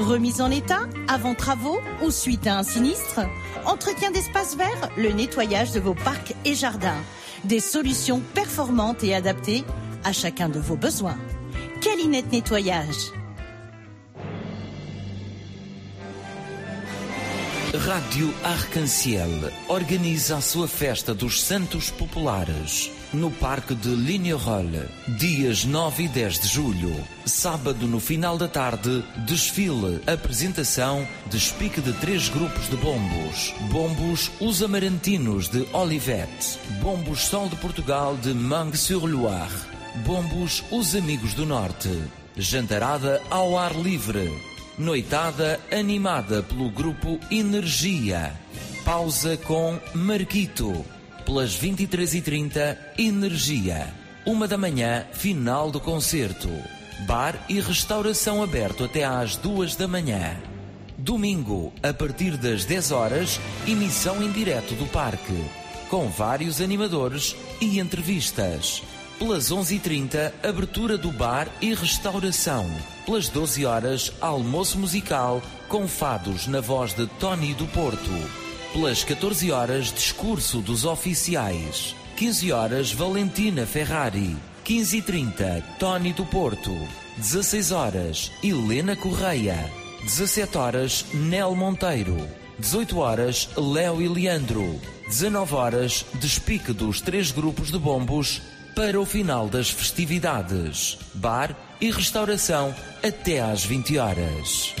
Remise en état, avant travaux ou suite à un sinistre Entretien d'espaces verts, le nettoyage de vos parcs et jardins. Des solutions performantes et adaptées à chacun de vos besoins. Calinette Nettoyage. Rádio Arcanciel organiza a sua festa dos Santos Populares no Parque de Lignerolles, dias 9 e 10 de julho. Sábado, no final da tarde, desfile, apresentação, despique de três grupos de bombos. Bombos Os Amarantinos de Olivette, Bombos Sol de Portugal de Mangue-sur-Loire, Bombos Os Amigos do Norte, Jantarada ao ar livre, Noitada animada pelo grupo Energia. Pausa com Marquito. Pelas 23h30, Energia. Uma da manhã, final do concerto. Bar e restauração aberto até às duas da manhã. Domingo, a partir das 10 horas, emissão em direto do parque. Com vários animadores e entrevistas. Pelas 11h30, abertura do bar e restauração. Pelas 12 horas, almoço musical com fados na voz de Tony do Porto. Pelas 14 horas, discurso dos oficiais. 15 horas, Valentina Ferrari. 15h30, Tony do Porto. 16 horas, Helena Correia. 17 horas, Nel Monteiro. 18 horas, Léo e Leandro. 19 horas, despique dos três grupos de bombos para o final das festividades. Bar e restauração até às 20 horas.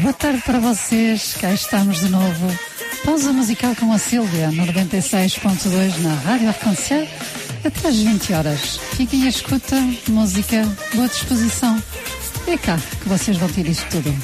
Boa tarde para vocês. Cá estamos de novo. Pausa musical com a Sílvia no 96.2 na Rádio Arconciel até às 20 horas. Fiquem à escuta, música, boa disposição. É cá que vocês vão ter isto tudo.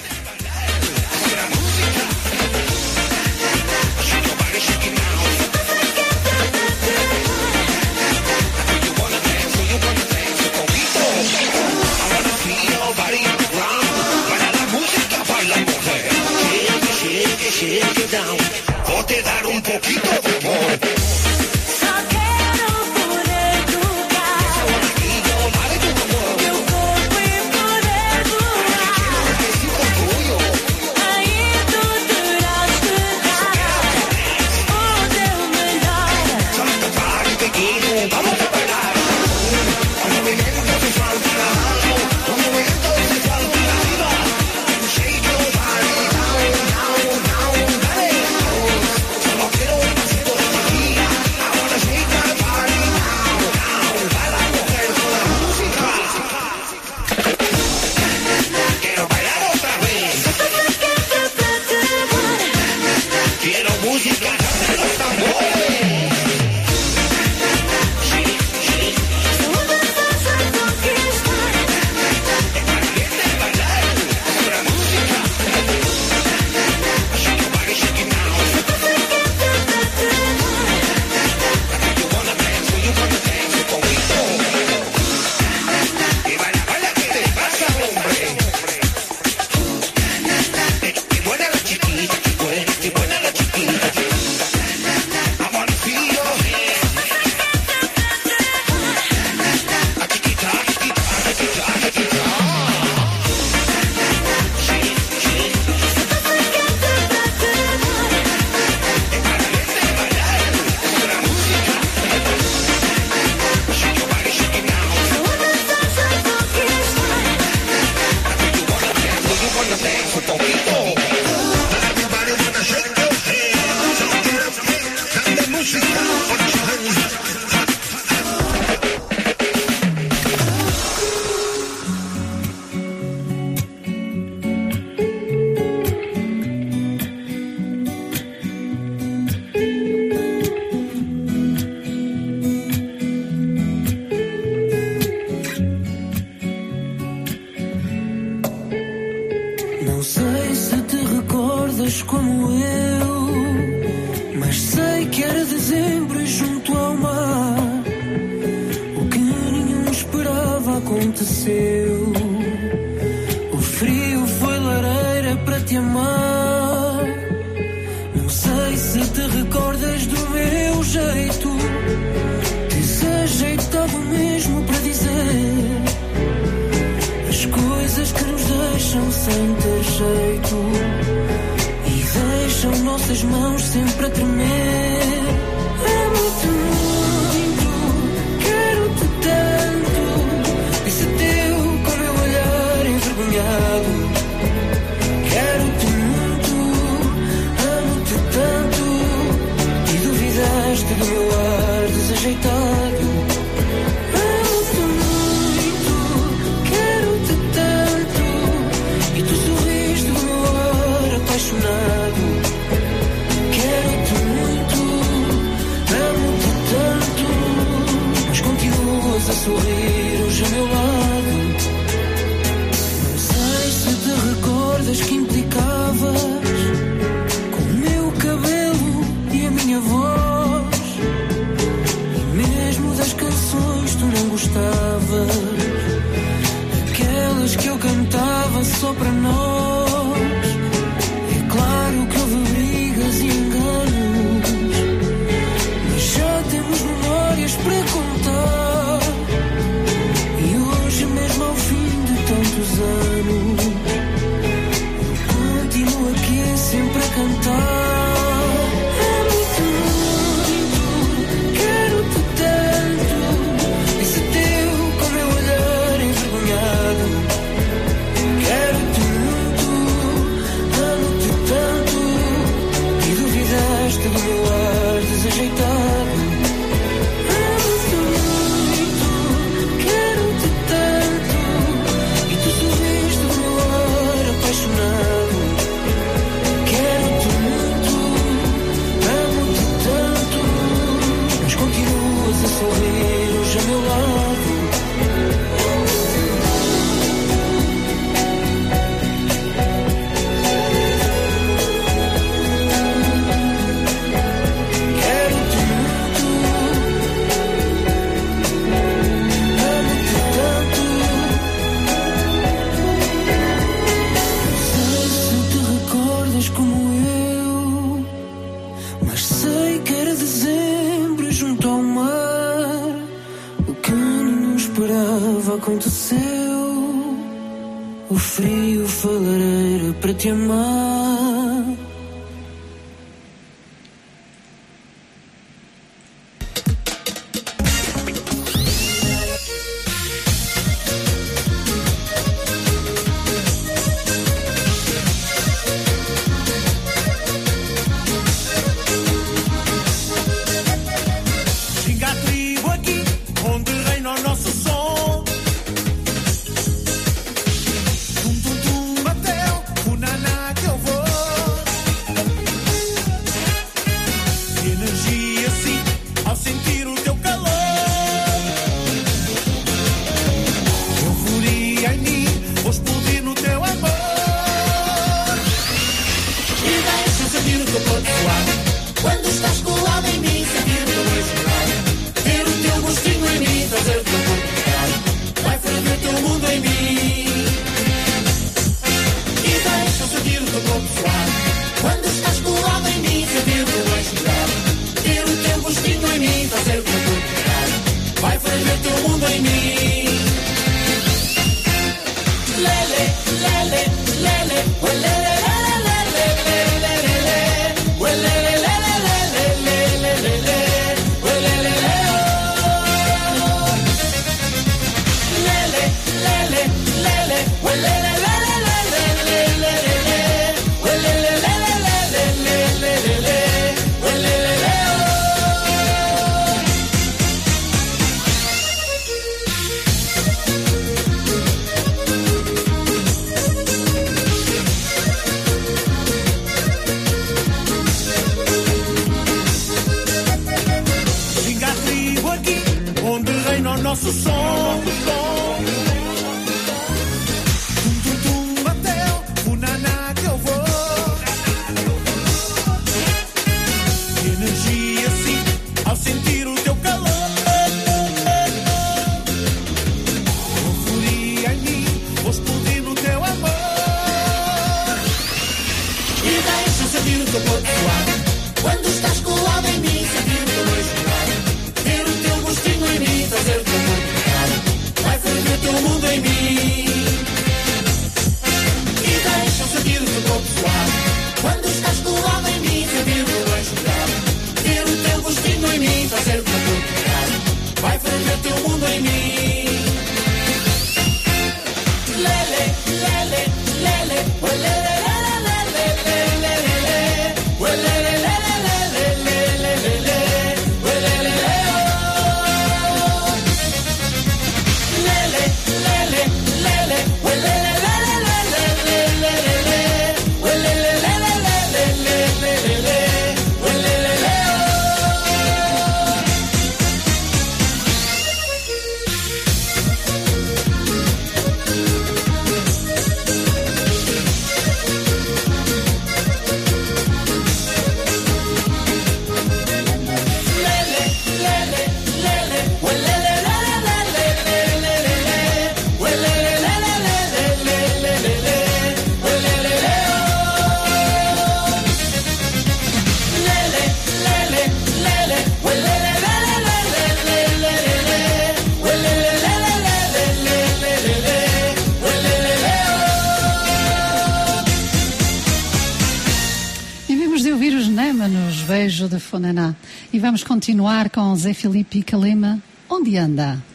falar com Zé Filipe Calema. Onde anda?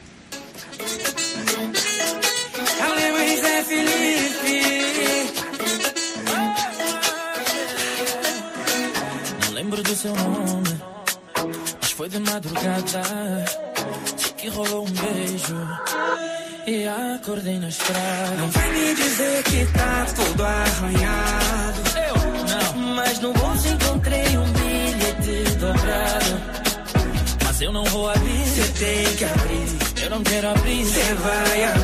Can I please? Stand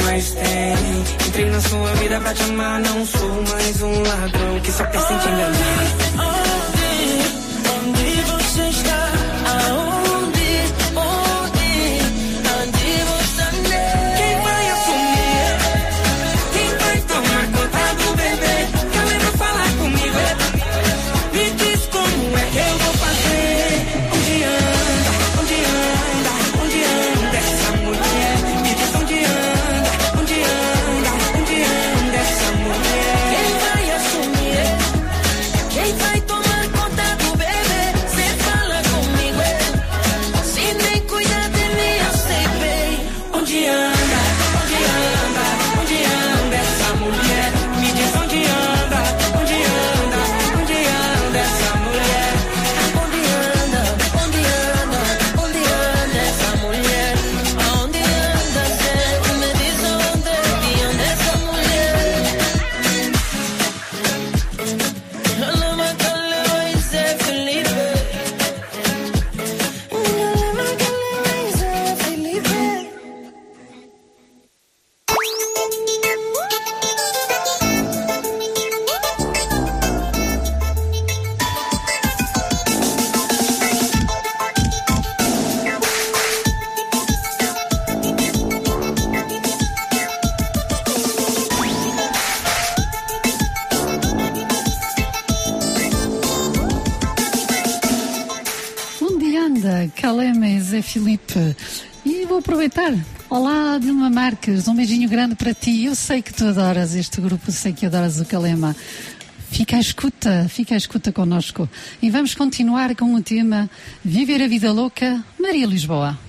mais tem. Entrei na sua vida pra te amar, não sou mais um ladrão que só quer sentir te. Marques, um beijinho grande para ti. Eu sei que tu adoras este grupo, sei que adoras o Calema. Fica à escuta, fica à escuta connosco. E vamos continuar com o tema Viver a Vida Louca, Maria Lisboa.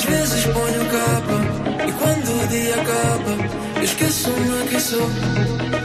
Às vezes ponho capa e quando o dia acaba, eu esqueço-me quem sou.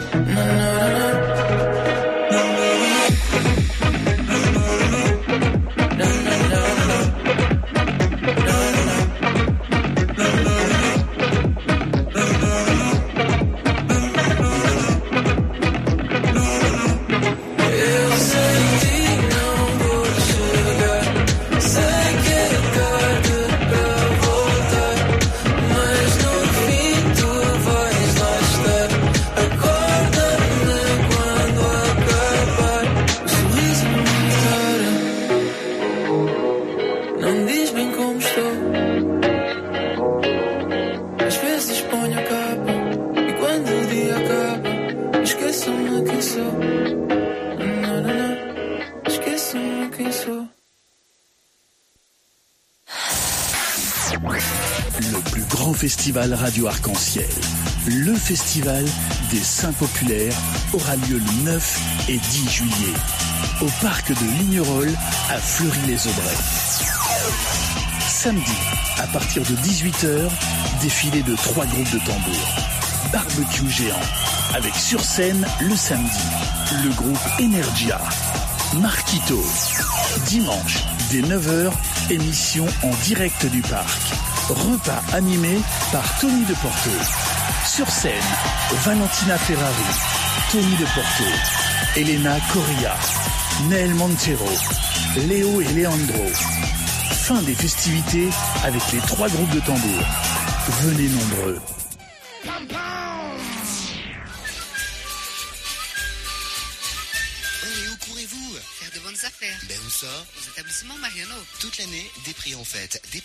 Radio arc-en-ciel, le festival des Saints Populaires, aura lieu le 9 et 10 juillet au parc de Lignerolles à Fleury-les-Aubrais. Samedi, à partir de 18h, défilé de trois groupes de tambours. Barbecue géant, avec sur scène le samedi, le groupe Energia. Marquito. Dimanche, dès 9h, émission en direct du parc. Repas animé par Tony de Porto. Sur scène, Valentina Ferrari, Tony de Porto, Elena Correa, Nel Montero, Léo et Leandro. Fin des festivités avec les trois groupes de tambours. Venez nombreux.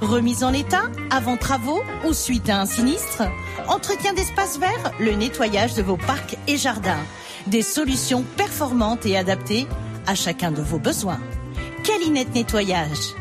Remise en état, avant travaux ou suite à un sinistre. Entretien d'espaces verts, le nettoyage de vos parcs et jardins. Des solutions performantes et adaptées à chacun de vos besoins. Calinette Nettoyage.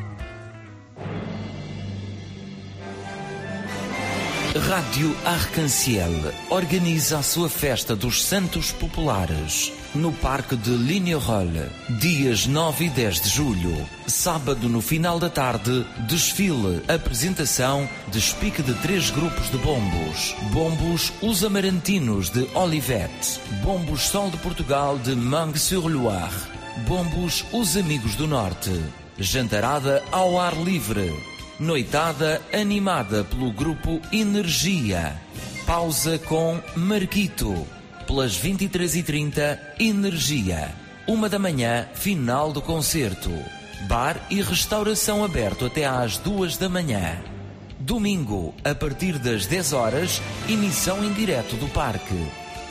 Rádio Arcanciel organiza a sua festa dos Santos Populares no Parque de Lignerolles, dias 9 e 10 de julho. Sábado, no final da tarde, desfile, apresentação, despique de três grupos de bombos. Bombos Os Amarantinos de Olivette, Bombos Sol de Portugal de Mangue-sur-Loire, Bombos Os Amigos do Norte. Jantarada ao ar livre. Noitada animada pelo grupo Energia. Pausa com Marquito. Pelas 23h30, Energia. Uma da manhã, final do concerto. Bar e restauração aberto até às duas da manhã. Domingo, a partir das 10 horas, emissão em direto do parque.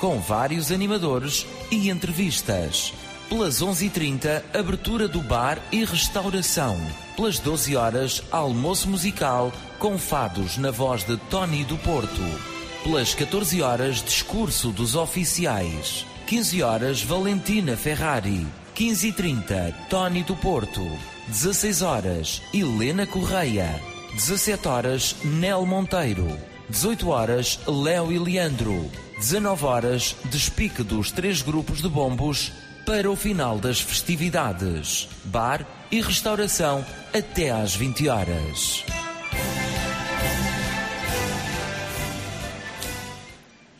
Com vários animadores e entrevistas. Pelas 11h30, abertura do bar e restauração. Pelas 12 horas, almoço musical com fados na voz de Tony do Porto. Pelas 14 horas, discurso dos oficiais. 15 horas, Valentina Ferrari. 15h30, Tony do Porto. 16 horas, Helena Correia. 17 horas, Nel Monteiro. 18 horas, Léo e Leandro. 19 horas, despique dos três grupos de bombos para o final das festividades. Bar e restauração até às 20 horas.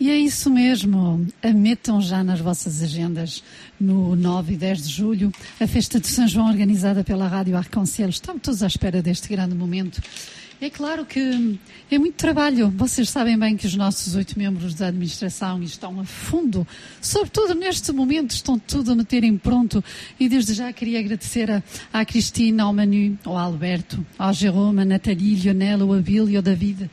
E é isso mesmo. Metam já nas vossas agendas no 9 e 10 de julho a festa de São João organizada pela Rádio Arconcel. Estamos todos à espera deste grande momento. É claro que é muito trabalho. Vocês sabem bem que os nossos oito membros da administração estão a fundo, sobretudo neste momento, estão tudo a meterem pronto. E desde já queria agradecer a, à Cristina, ao Manu, ao Alberto, ao Jerome, à Nathalie, Lionel, ao Abílio, ao David.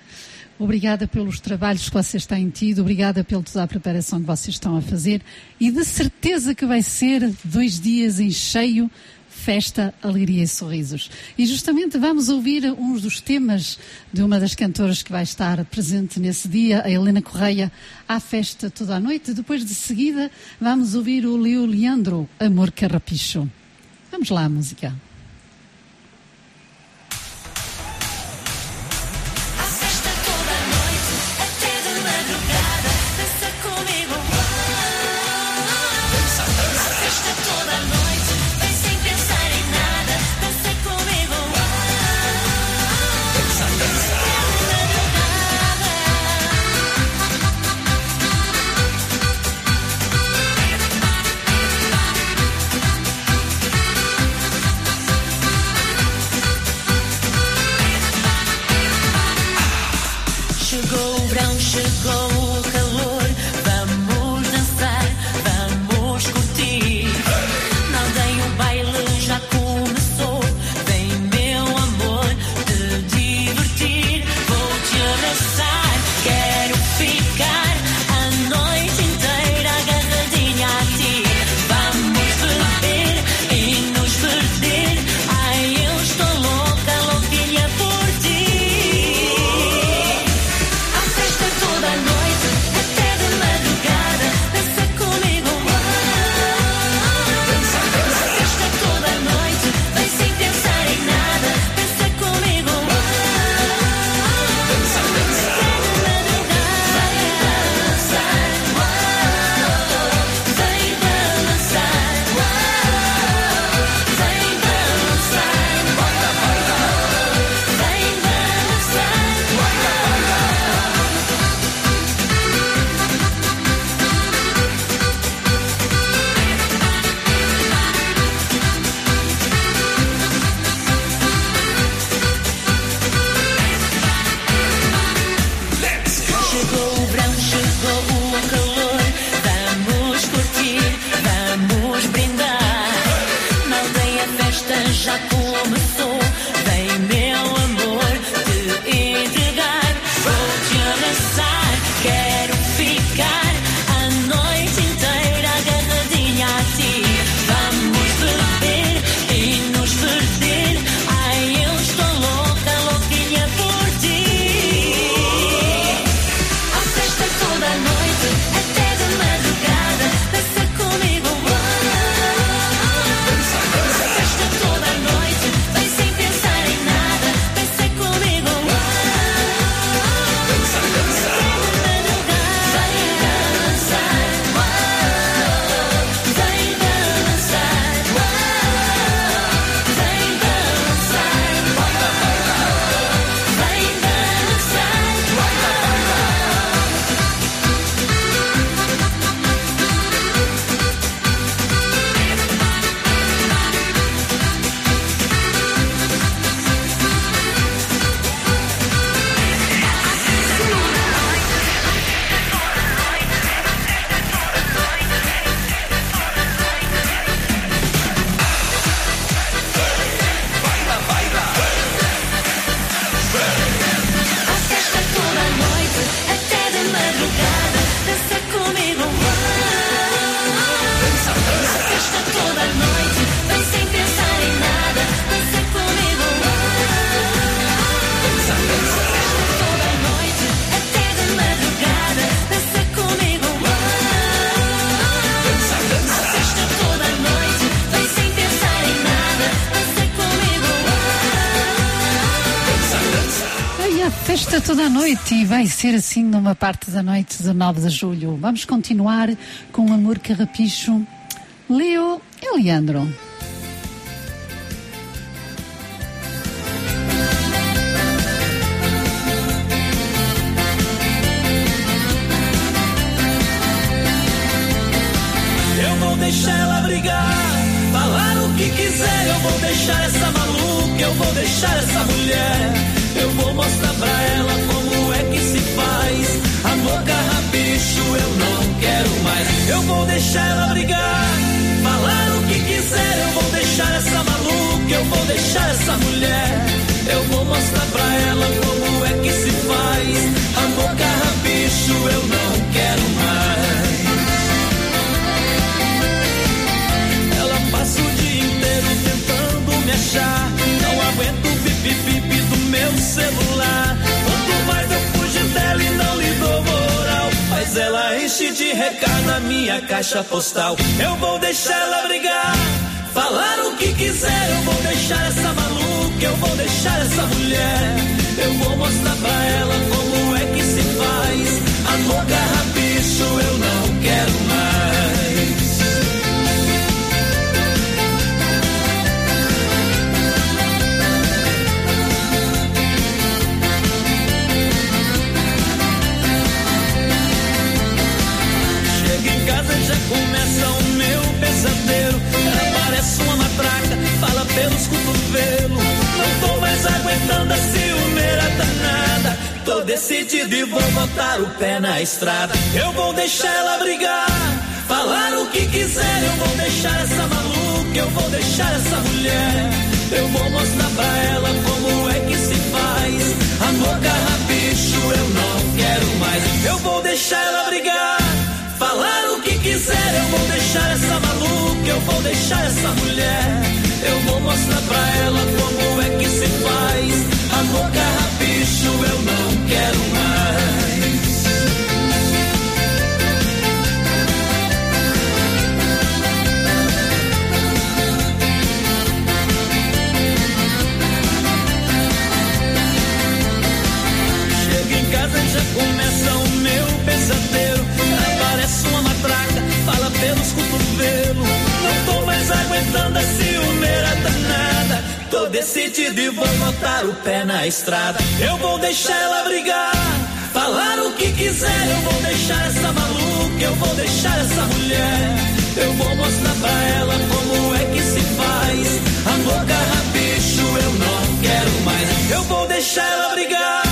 Obrigada pelos trabalhos que vocês têm tido, obrigada pela toda a preparação que vocês estão a fazer e de certeza que vai ser dois dias em cheio festa, alegria e sorrisos. E justamente vamos ouvir uns dos temas de uma das cantoras que vai estar presente nesse dia, a Helena Correia, à festa toda a noite. Depois de seguida, vamos ouvir o Leo Leandro, Amor Carrapicho. Vamos lá, música. Noite e vai ser assim numa parte da noite de 9 de julho. Vamos continuar com o Amor Carrapicho, Leo e Leandro. Enche de recado a minha caixa postal. Eu vou deixar ela brigar. Falar o que quiser, eu vou deixar essa maluca, eu vou deixar essa mulher. Eu vou mostrar pra ela como é que se faz. Amor carrapicho, eu não pelos cotovelos. Não tô mais aguentando a ciumeira danada. Tô decidido e vou botar o pé na estrada. Eu vou deixar ela brigar, falar o que quiser. Eu vou deixar essa maluca, eu vou deixar essa mulher. Eu vou mostrar pra ela como é que se faz. Amor carrapicho, eu não quero mais. Eu vou deixar ela brigar. Falar o que quiser, eu vou deixar essa maluca, eu vou deixar essa mulher. Vou mostrar pra ela como é que se faz. Amor carrapicho, eu não quero aguentando a ciumeira danada. Tô decidido e vou botar o pé na estrada. Eu vou deixar ela brigar, falar o que quiser. Eu vou deixar essa maluca, eu vou deixar essa mulher. Eu vou mostrar pra ela como é que se faz. Amor carrapicho, eu não quero mais. Eu vou deixar ela brigar.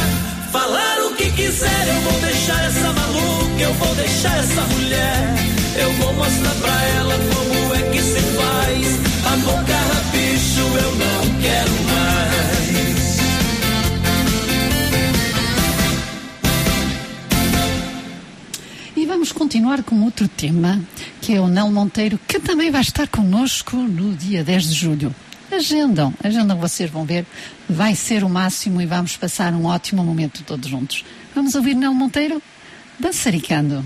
Falar o que quiser, eu vou deixar essa maluca, eu vou deixar essa mulher. Eu vou mostrar pra ela como é que se faz. Amor carrapicho, eu não quero mais. E vamos continuar com outro tema, que é o Nel Monteiro, que também vai estar connosco no dia 10 de julho. Agendam, agendam, vocês vão ver, vai ser o máximo e vamos passar um ótimo momento todos juntos. Vamos ouvir Nel Monteiro dançaricando.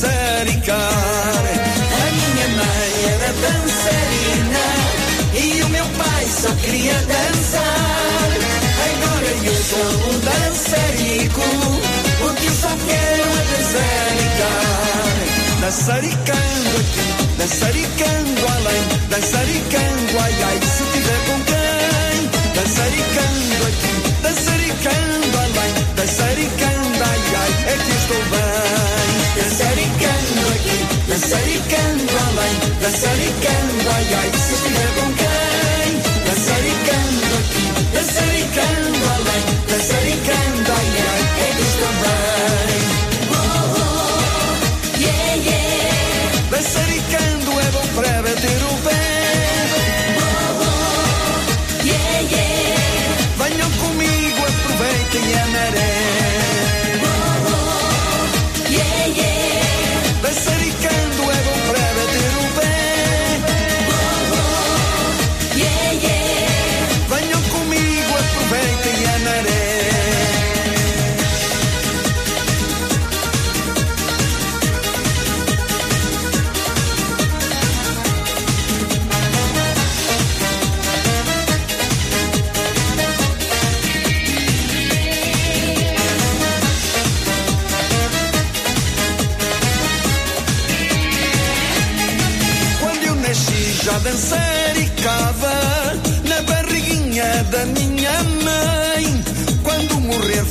Dançaricar. A minha mãe era dançarina e o meu pai só queria dançar. Agora eu sou um dançarico, o que eu só quero é dançaricar. Dançaricando aqui, dançaricando além, dançaricando ai ai, se tiver com quem. Dançaricando aqui, dançaricando além, dançaricando ai ai, é que estou bem. Dançaricando aqui, dançaricando além, dançaricando ai ai, se tiver com quem. Dançaricando aqui, dançaricando além,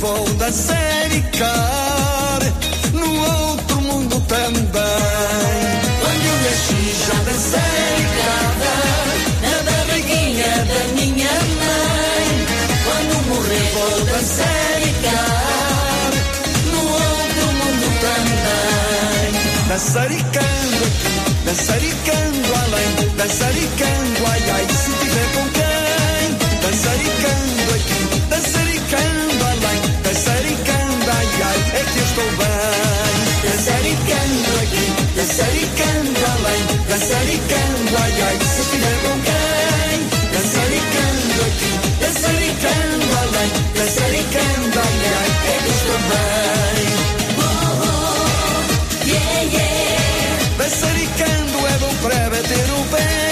Morrer vou dançaricar no outro mundo também. Quando eu nasci já dançaricava na barriguinha da minha mãe. Quando morrer vou dançaricar no outro mundo também. Dançaricando dançaricando além, dançaricando ai ai, se tiver com estou aqui, além, ai ai, se aqui, além, ai ai, é que estou bem. Yeah, yeah. Dançaricando é para bater o pé.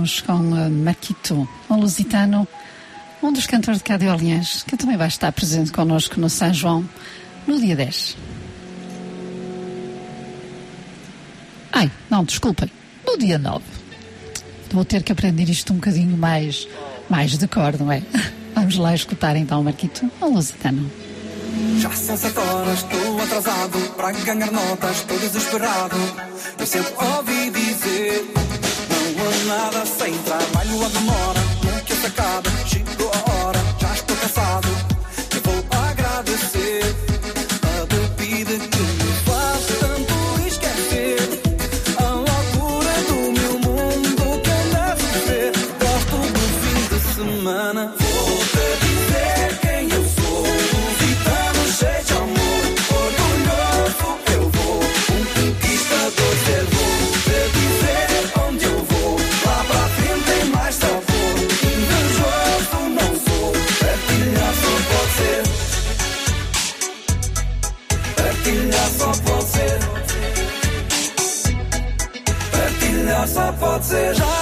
Continuamos com Marquito, um lusitano, um dos cantores de cá de Orleans, que também vai estar presente connosco no São João no dia 10. Ai, não, desculpem, no dia 9. Vou ter que aprender isto um bocadinho mais, mais de cor, não é? Vamos lá escutar então, Marquito, um lusitano. Já são sete horas, estou atrasado para ganhar notas, estou desesperado. Eu sempre ouvi dizer: nada sem trabalho, a demora. Nunca se acaba, chegou a hora, já estou cansado. Já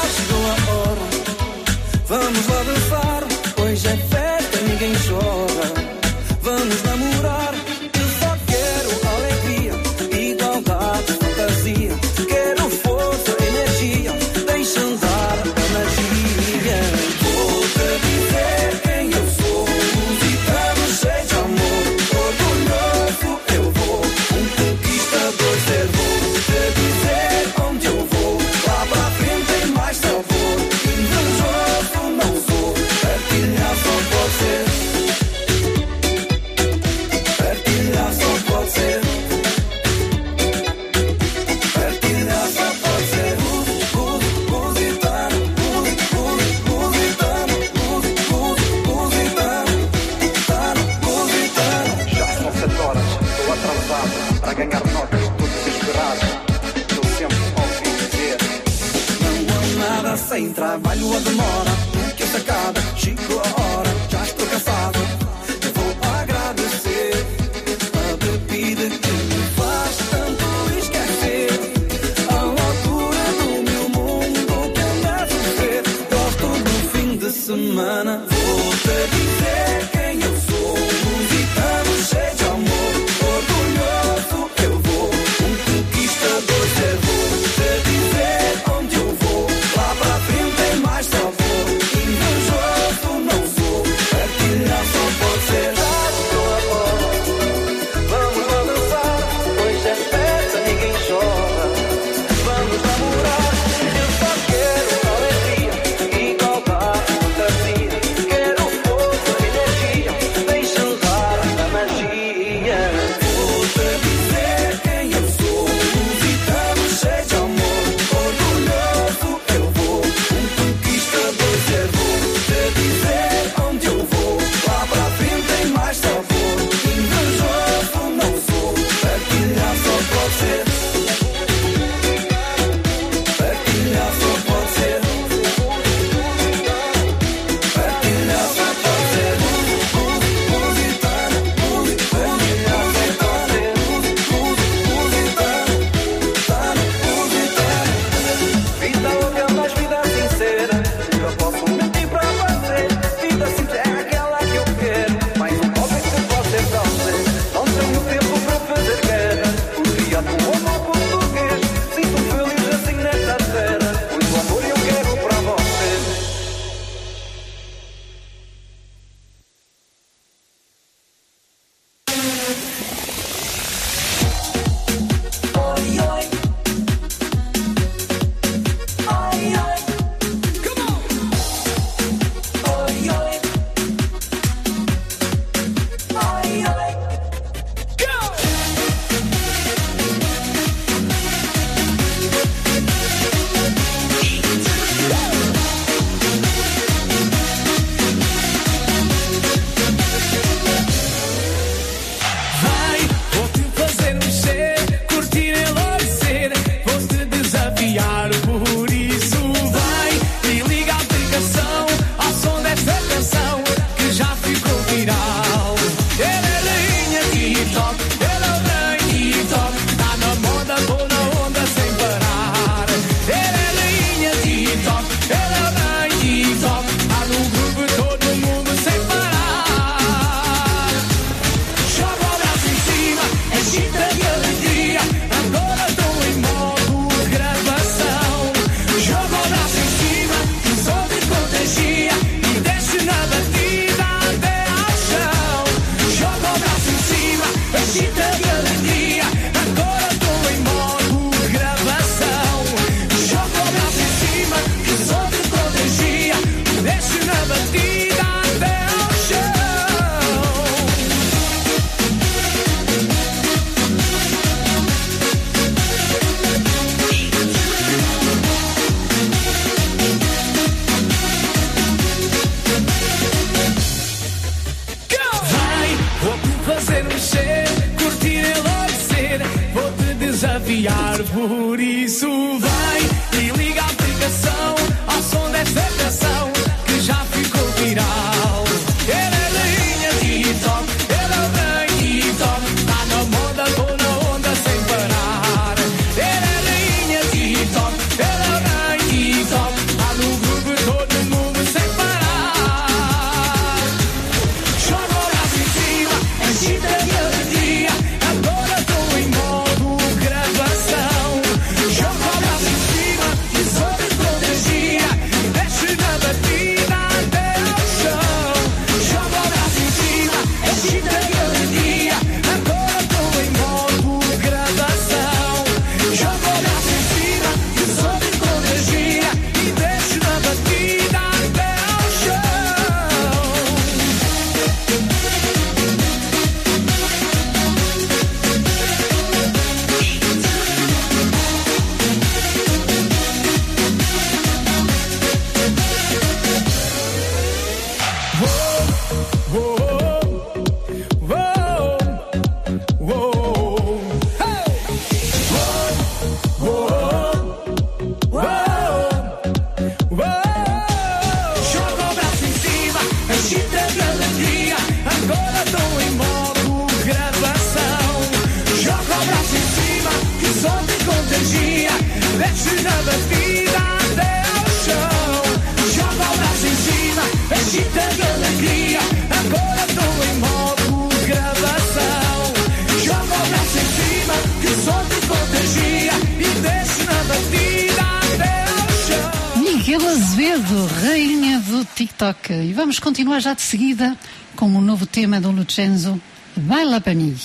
já de seguida com o novo tema do Lucenzo, Baila para mim.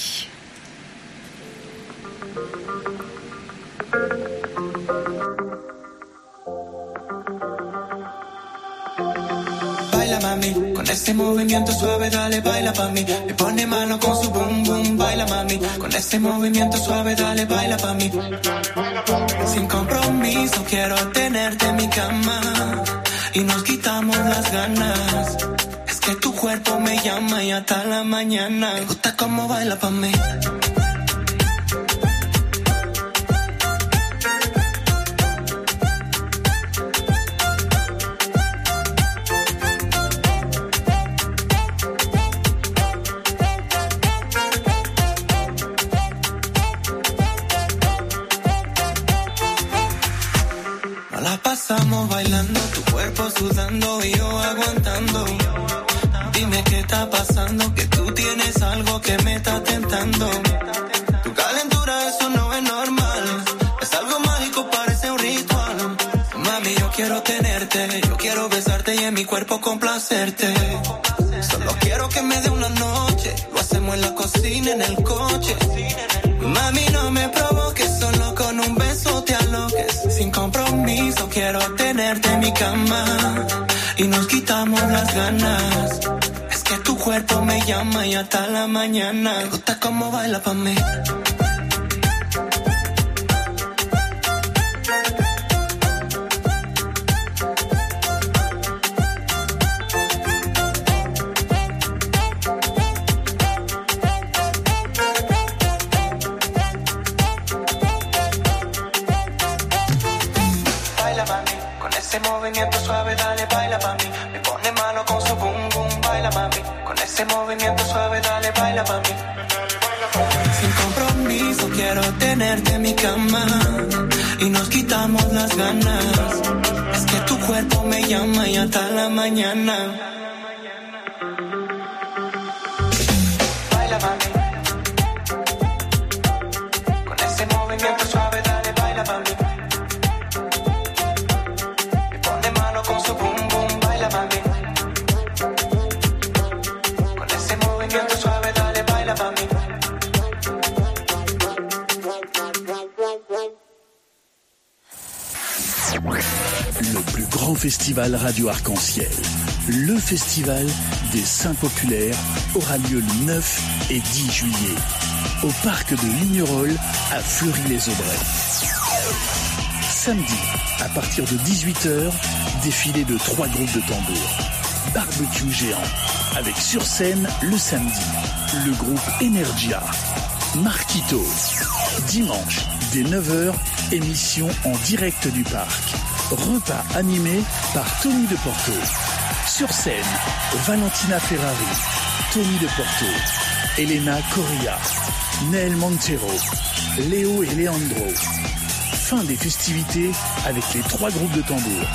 Baila mami, con ese movimiento suave dale baila pa' mí. Me pone mano con su boom boom, baila mami Con ese movimiento suave dale baila pa' mí. Sin compromiso quiero tenerte en mi cama. Y nos quitamos las ganas. cuerpo me llama y hasta la mañana. Me gusta cómo baila pa' mí. mañana. Me gusta cómo baila pa' mí. Radio Arc-en-Ciel. Le festival des saints populaires aura lieu le 9 et 10 juillet au parc de Lignerolles à Fleury-les-Aubrais. Samedi, à partir de 18h, défilé de trois groupes de tambours. Barbecue géant, avec sur scène le samedi, le groupe Energia, Marquito. Dimanche, dès 9h, émission en direct du parc Repas animé par Tony de Porto. Sur scène, Valentina Ferrari, Tony de Porto, Elena Correa, Nel Montero, Léo et Leandro. Fin des festivités avec les trois groupes de tambour.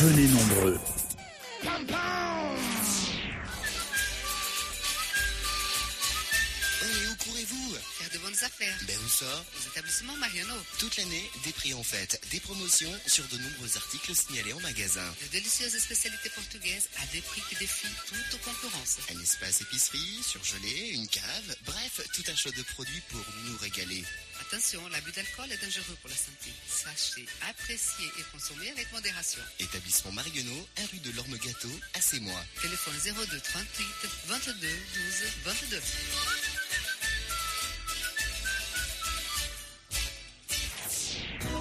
Venez nombreux. Mais où courez-vous Faire de bonnes affaires? Ben où ça? Aux établissements Mariano. Toute l'année, des prix en fête, des promotions sur de nombreux articles signalés en magasin. De délicieuses spécialités portugaises à des prix qui défient toute concurrence. Un espace épicerie, surgelé, une cave, bref, tout un choix de produits pour nous régaler. Attention, l'abus d'alcool est dangereux pour la santé. Sachez apprécier et consommer avec modération. Établissement Marionneau, 1 rue de l'Orme Gâteau, à Sémois. Téléphone 02 38 22 12 22.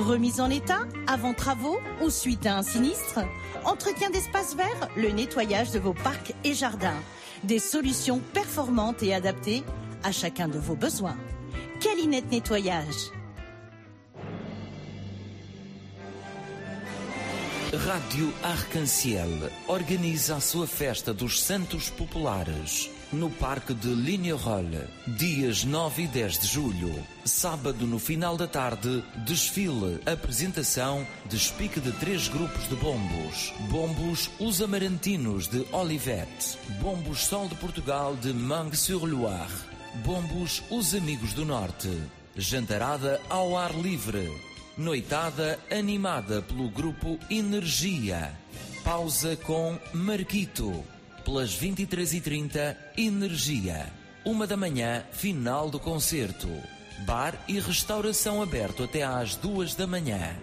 Remise en état, avant travaux ou suite à un sinistre Entretien d'espaces verts, le nettoyage de vos parcs et jardins. Des solutions performantes et adaptées à chacun de vos besoins. Calinette Nettoyage. Rádio Arcanciel organiza a sua festa dos Santos Populares no Parque de Lignerolles, dias 9 e 10 de julho. Sábado, no final da tarde, desfile, apresentação, despique de três grupos de bombos. Bombos Os Amarantinos de Olivette, Bombos Sol de Portugal de Mangue-sur-Loire, Bombos Os Amigos do Norte, Jantarada ao ar livre. Noitada animada pelo grupo Energia. Pausa com Marquito. Pelas 23h30, Energia. Uma da manhã, final do concerto. Bar e restauração aberto até às duas da manhã.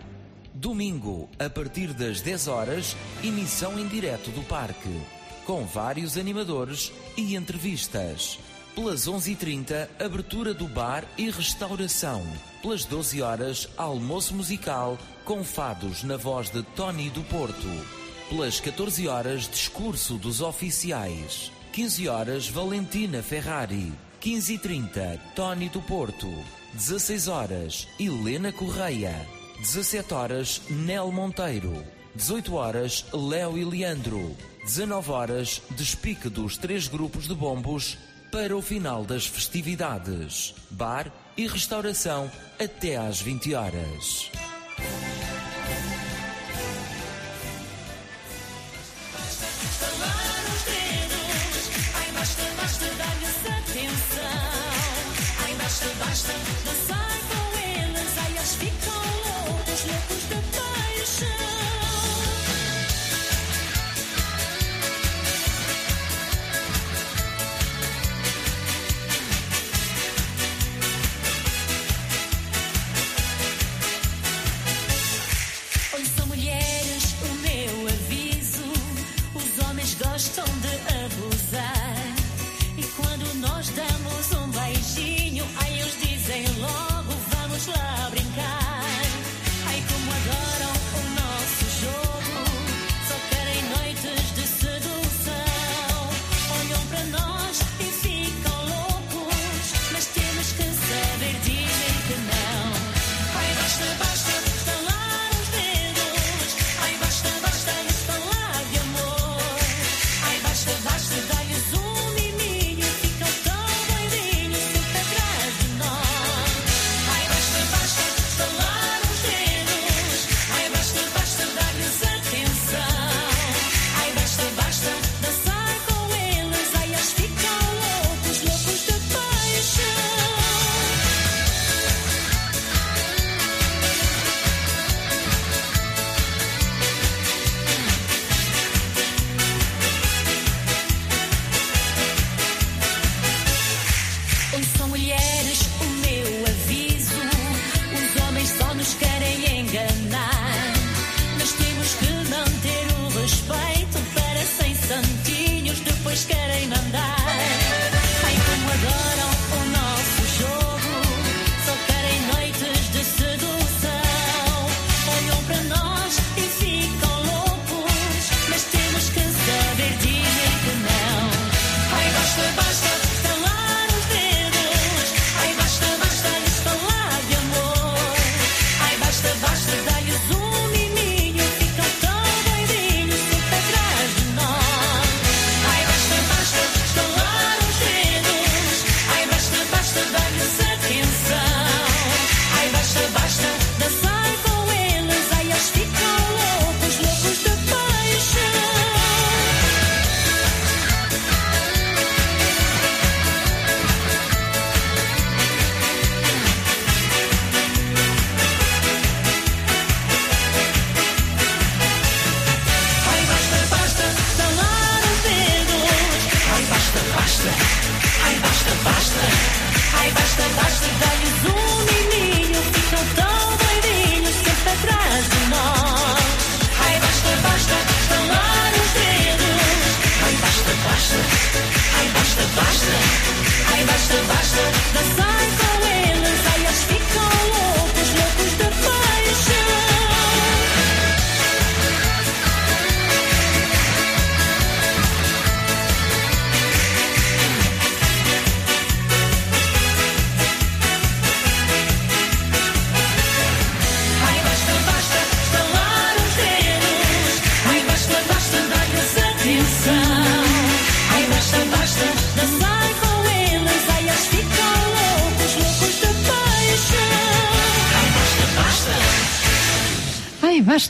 Domingo, a partir das 10 horas, emissão em direto do parque. Com vários animadores e entrevistas. Pelas 11h30, abertura do bar e restauração. Pelas 12 horas, almoço musical com fados na voz de Tony do Porto. Pelas 14 horas, discurso dos oficiais. 15 horas, Valentina Ferrari. 15h30, Tony do Porto. 16 horas, Helena Correia. 17 horas, Nel Monteiro. 18 horas, Léo e Leandro. 19 horas, despique dos três grupos de bombos para o final das festividades. Bar e restauração até às 20 horas. Thank you.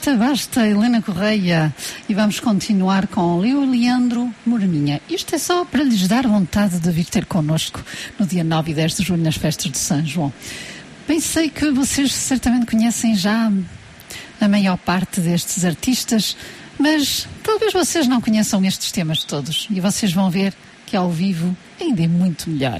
Basta, basta, Helena Correia. E vamos continuar com Leo Leandro Mourinha. Isto é só para lhes dar vontade de vir ter connosco no dia 9 e 10 de julho nas festas de São João. Bem sei que vocês certamente conhecem já a maior parte destes artistas, mas talvez vocês não conheçam estes temas todos. E vocês vão ver que ao vivo ainda é muito melhor.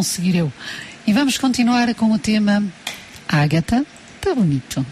conseguir eu. E vamos continuar com o tema Ágata. Tá bonito.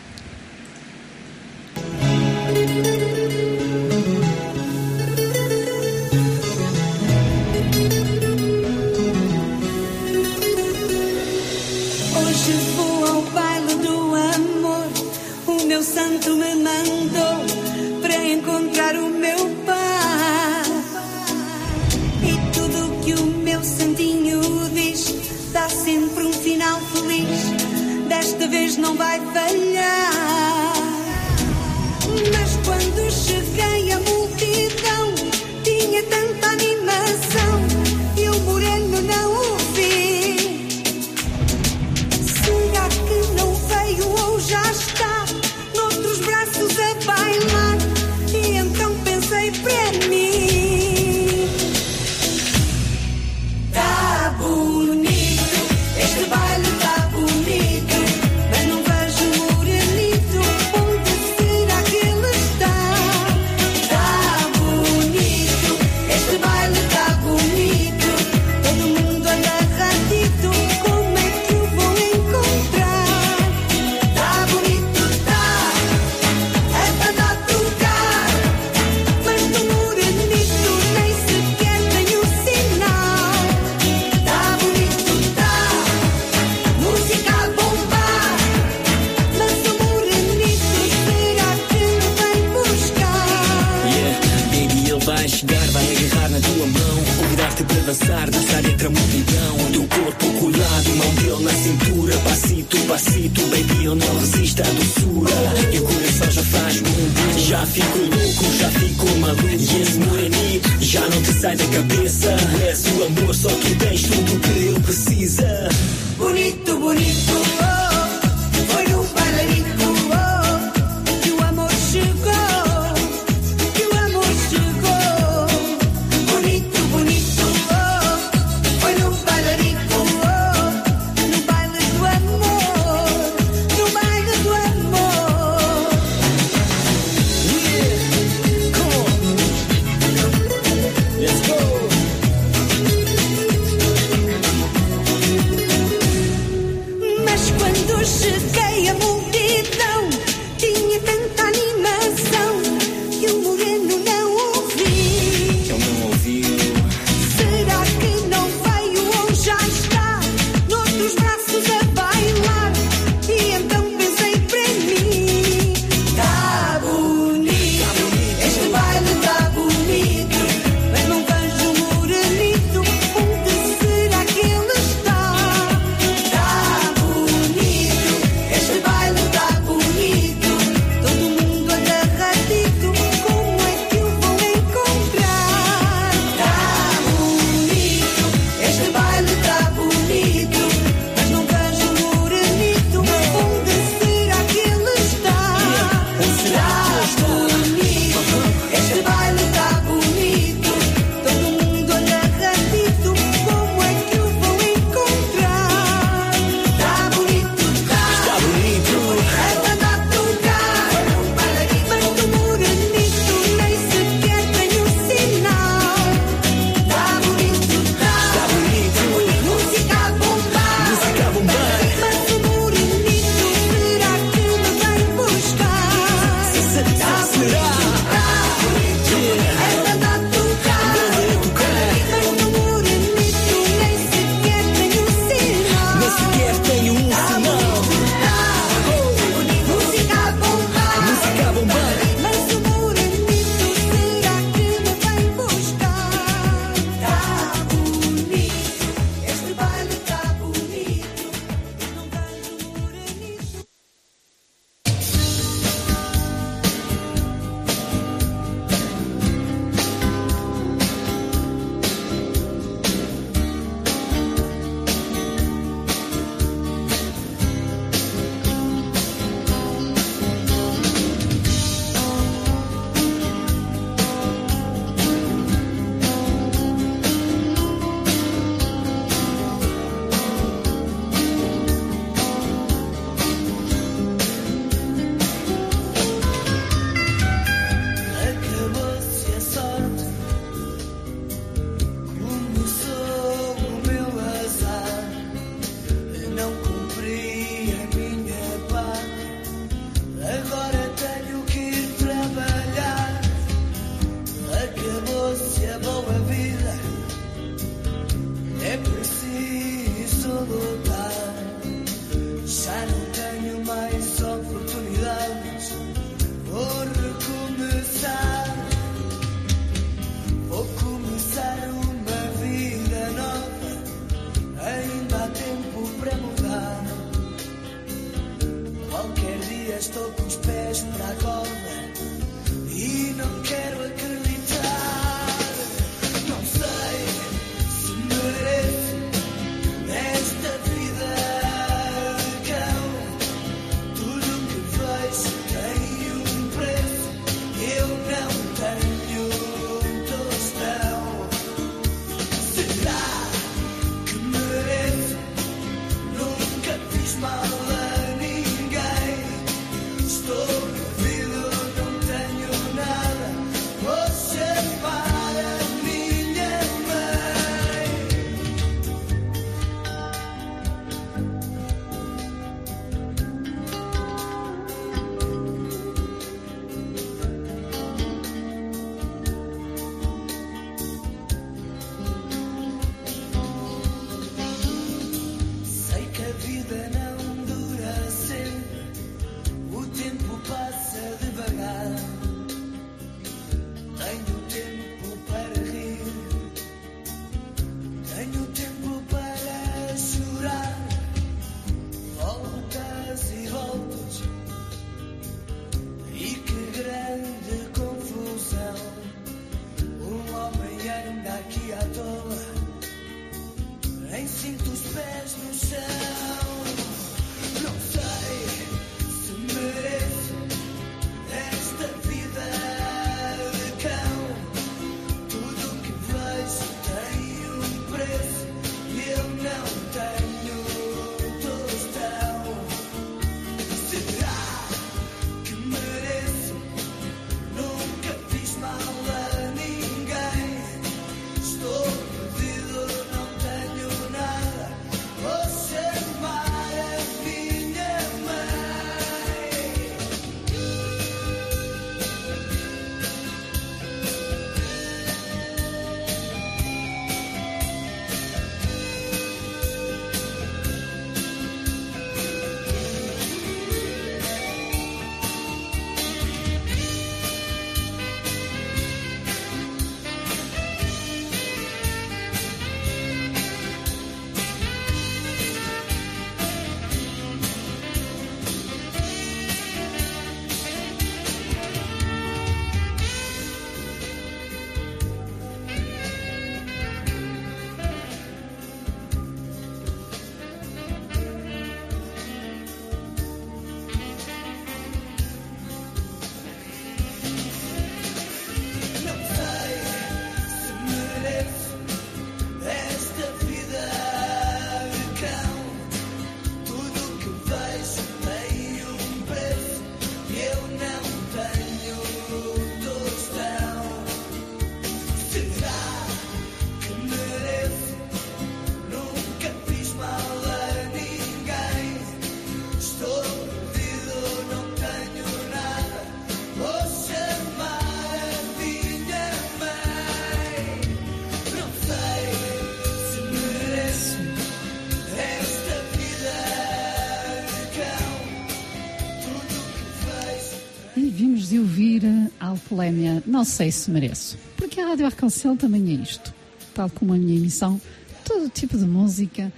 Alcoólemia, não sei se mereço. Porque a Rádio Arconcel também é isto. Tal como a minha emissão, todo tipo de música,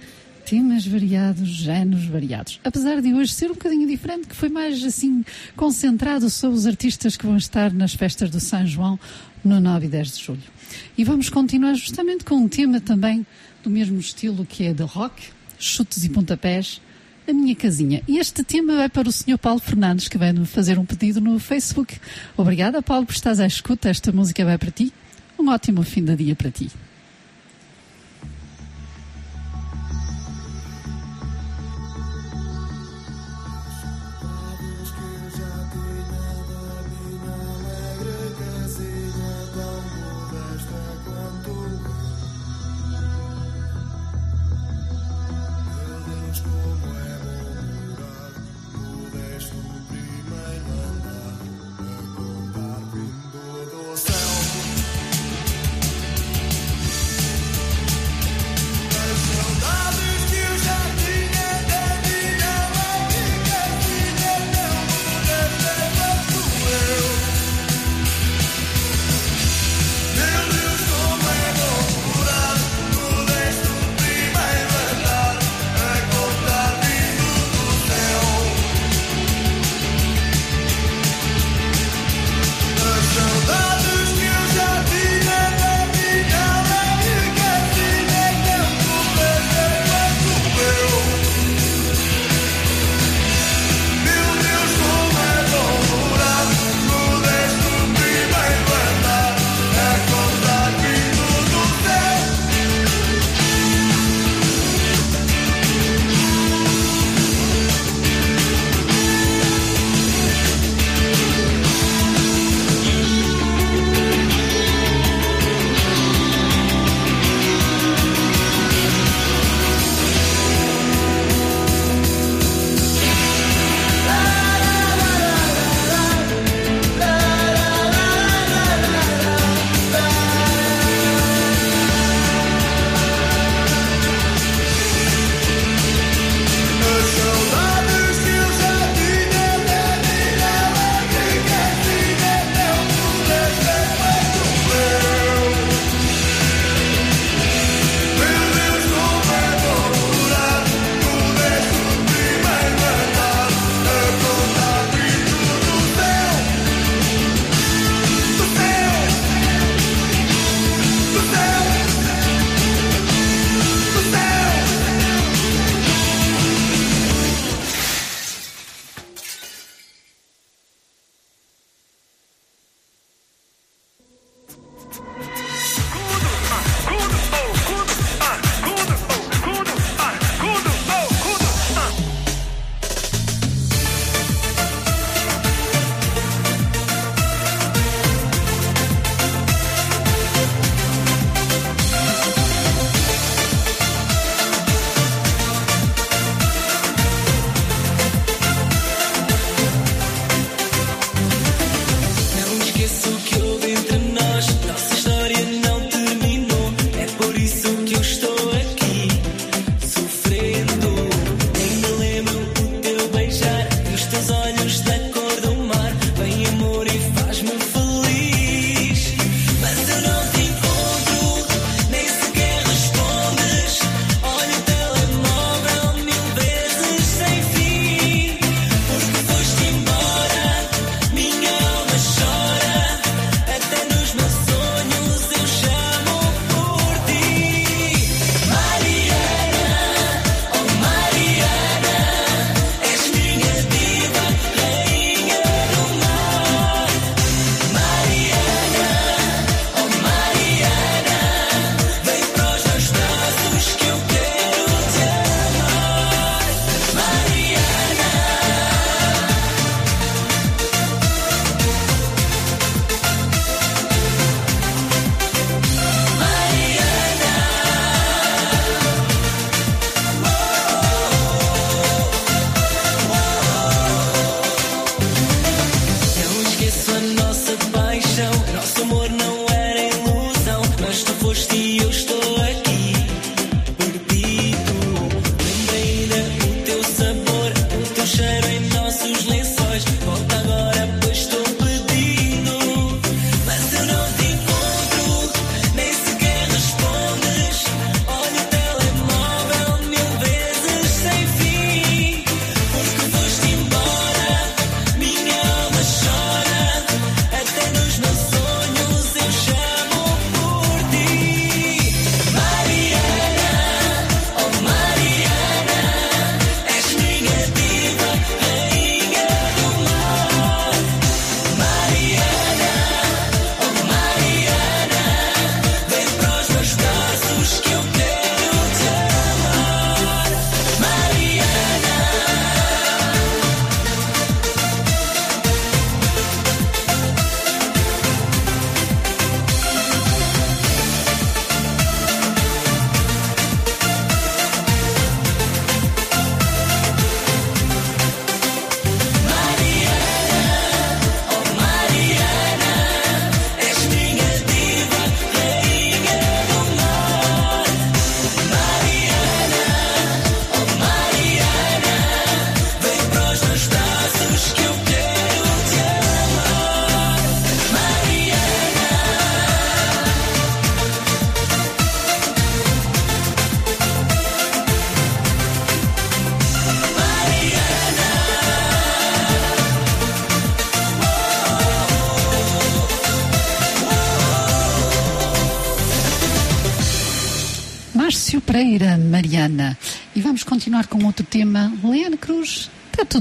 temas variados, géneros variados. Apesar de hoje ser um bocadinho diferente, que foi mais assim concentrado sobre os artistas que vão estar nas festas do São João no 9 e 10 de julho. E vamos continuar justamente com um tema também do mesmo estilo que é de rock, chutes e pontapés, a minha casinha. E este tema vai para o Sr. Paulo Fernandes, que vai me fazer um pedido no Facebook. Obrigada, Paulo, por estás à escuta. Esta música vai para ti. Um ótimo fim de dia para ti.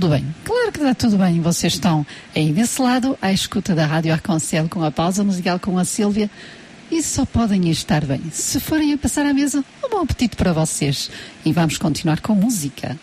tudo bem. Claro que está tudo bem. Vocês estão aí desse lado, à escuta da Rádio Arconcel com a pausa musical com a Silvia. E só podem estar bem. Se forem a passar à mesa, um bom apetite para vocês. E vamos continuar com música.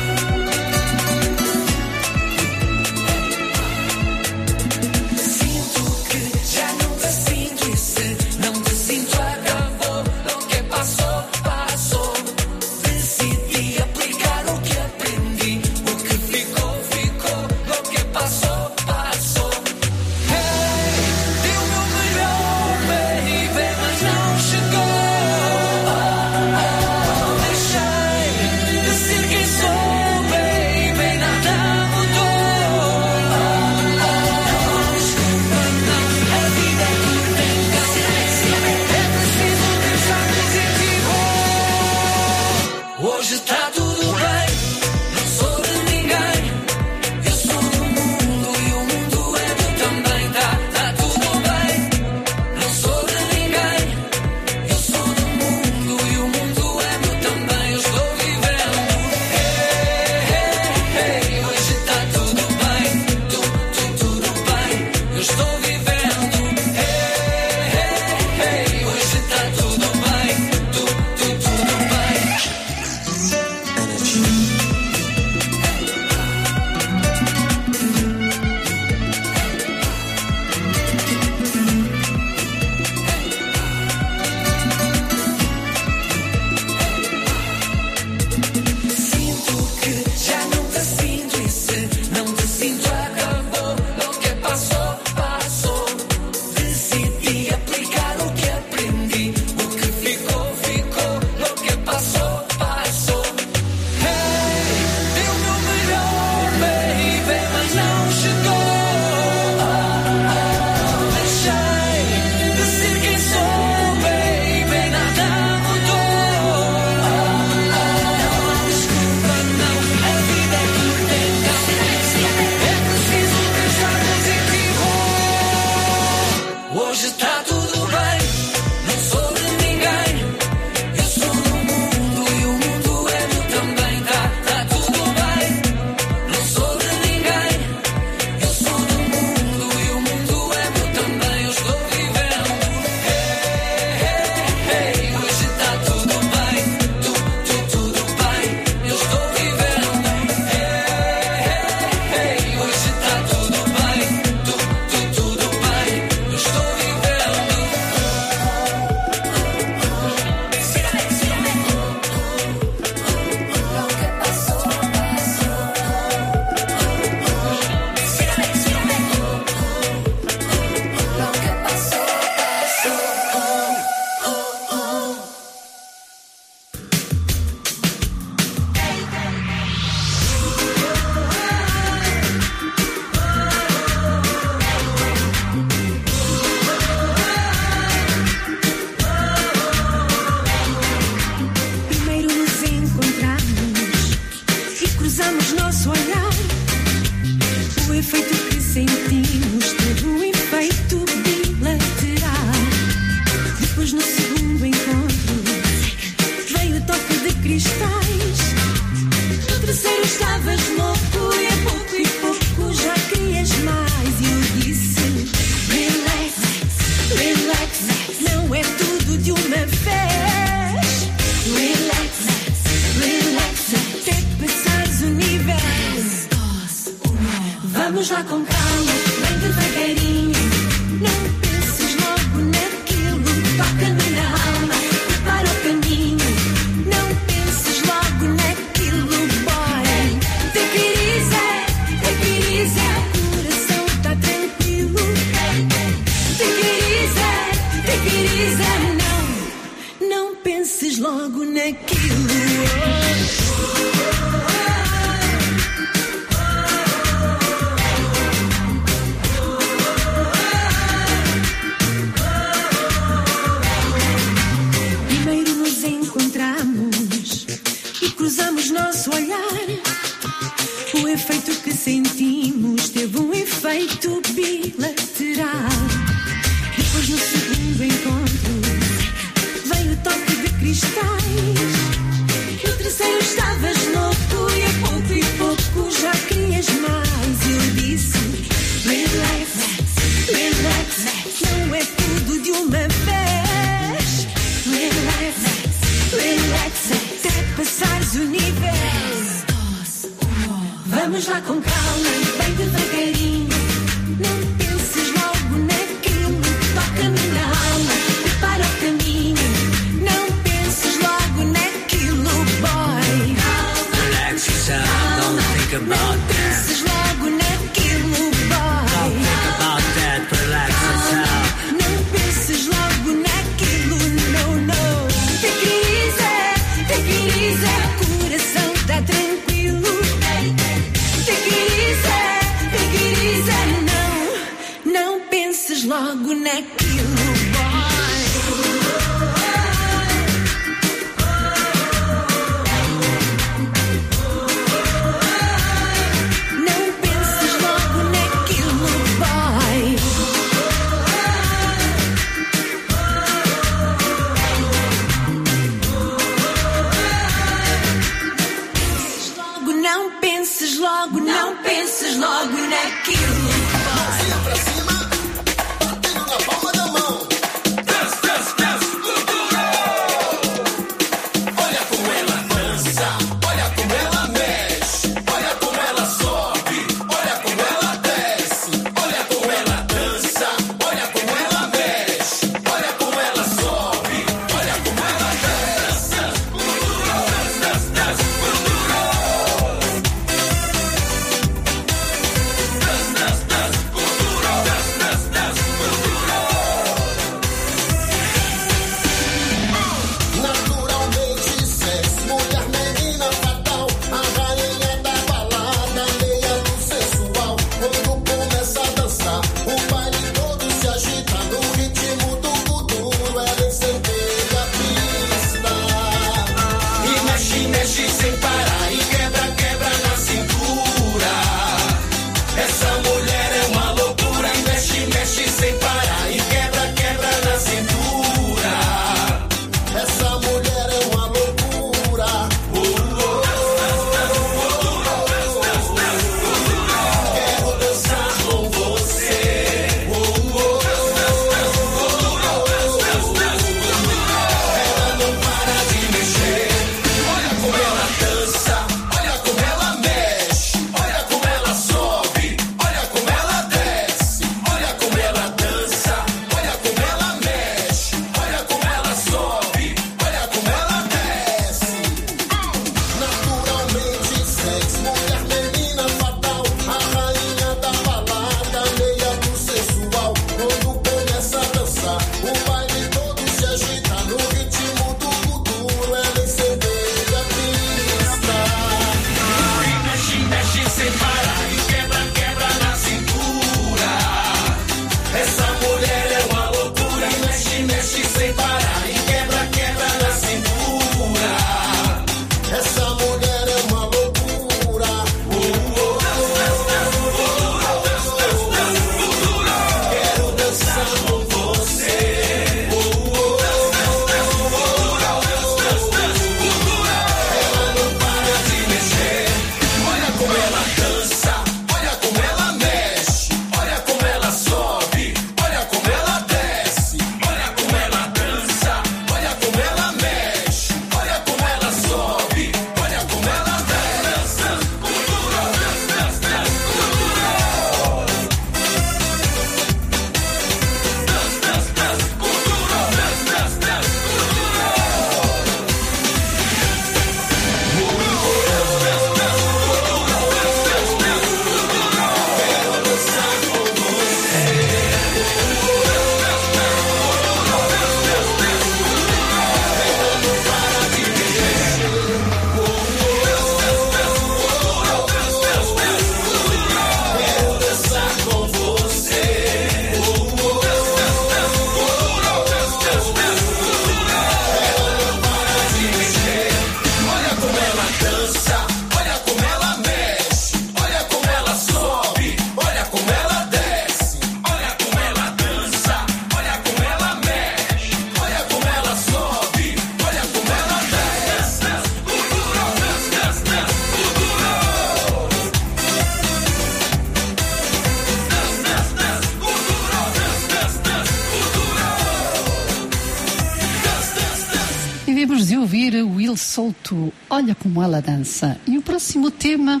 E o próximo tema,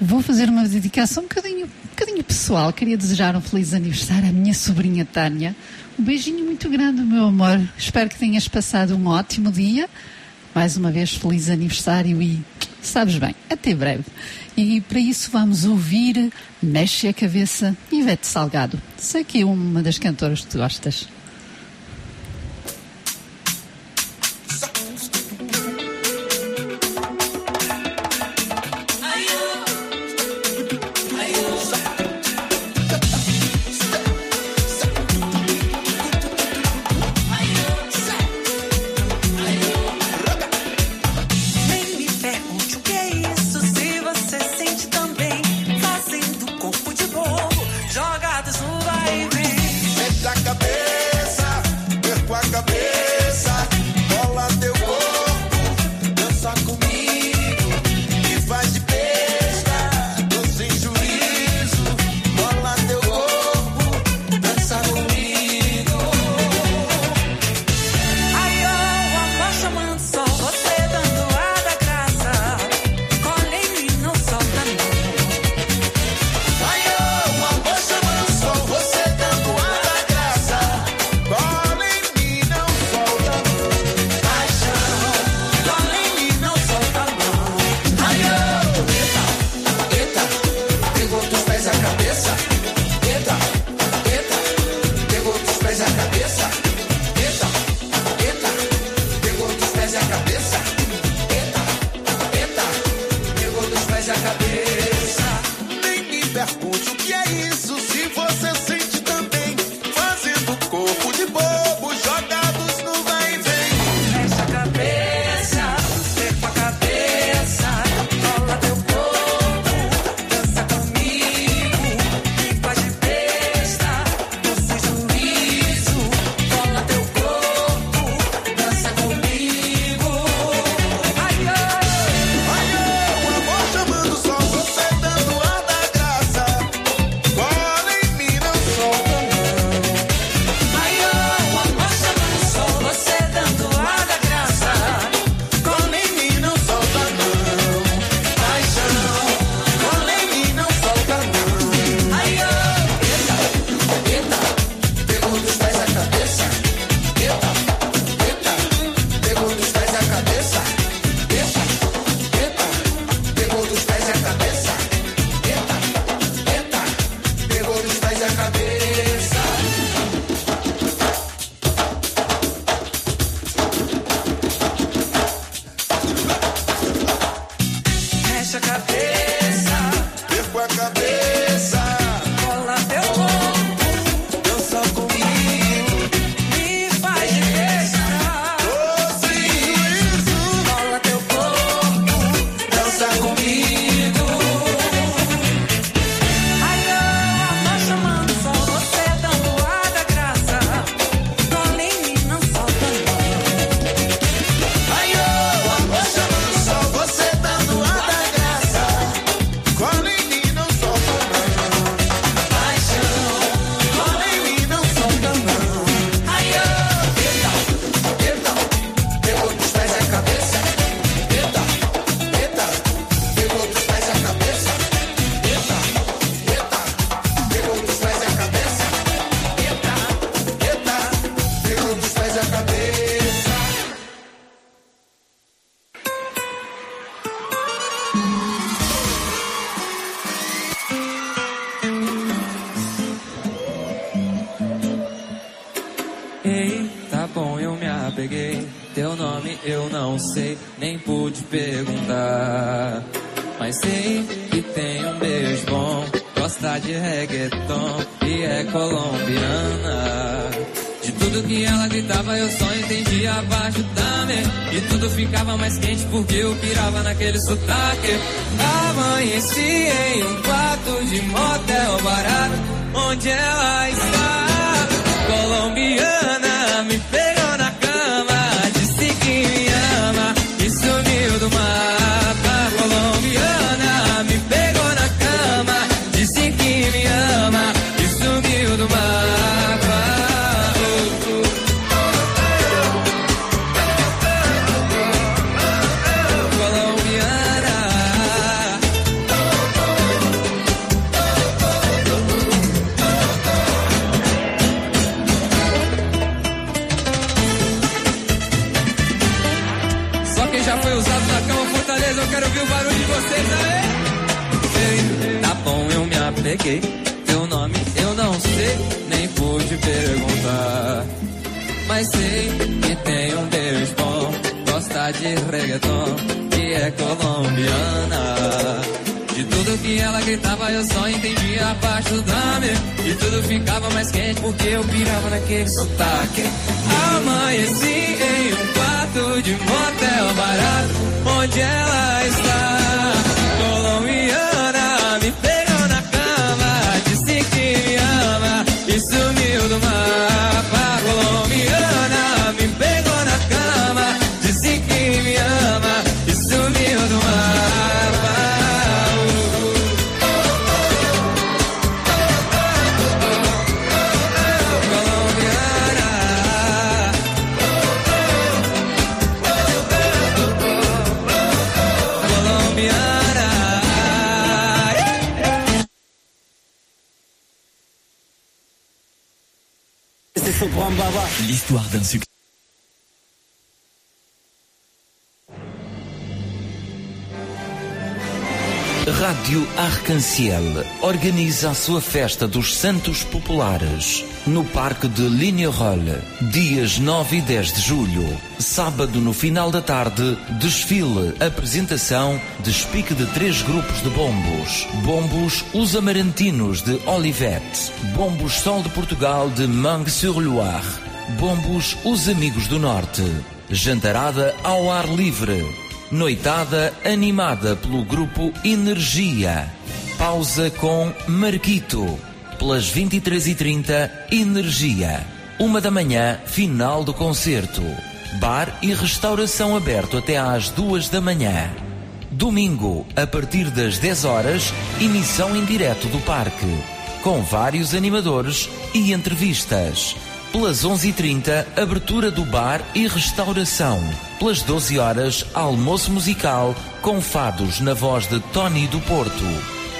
vou fazer uma dedicação um bocadinho, um bocadinho pessoal. Queria desejar um feliz aniversário à minha sobrinha Tânia. Um beijinho muito grande, meu amor. Espero que tenhas passado um ótimo dia. Mais uma vez, feliz aniversário e sabes bem, até breve. E para isso vamos ouvir Mexe a Cabeça, Ivete Salgado. Sei que é uma das cantoras que tu gostas. aquele sotaque. Amanheci em um quarto de motel barato, onde ela mais quente porque eu pirava naquele sotaque. Amanheci em um quarto de motel barato Onde ela está L'histoire d'un succès. Rádio Arcanciel organiza a sua festa dos Santos Populares no Parque de Lignerolles, dias 9 e 10 de julho. Sábado, no final da tarde, desfile, apresentação, despique de três grupos de bombos. Bombos Os Amarantinos de Olivette, Bombos Sol de Portugal de Mangue-sur-Loire, Bombos Os Amigos do Norte. Jantarada ao ar livre. Noitada animada pelo grupo Energia. Pausa com Marquito. Pelas 23h30, Energia. Uma da manhã, final do concerto. Bar e restauração aberto até às duas da manhã. Domingo, a partir das 10 horas, emissão em direto do parque. Com vários animadores e entrevistas. Pelas 11h30, abertura do bar e restauração. Pelas 12 horas, almoço musical com fados na voz de Tony do Porto.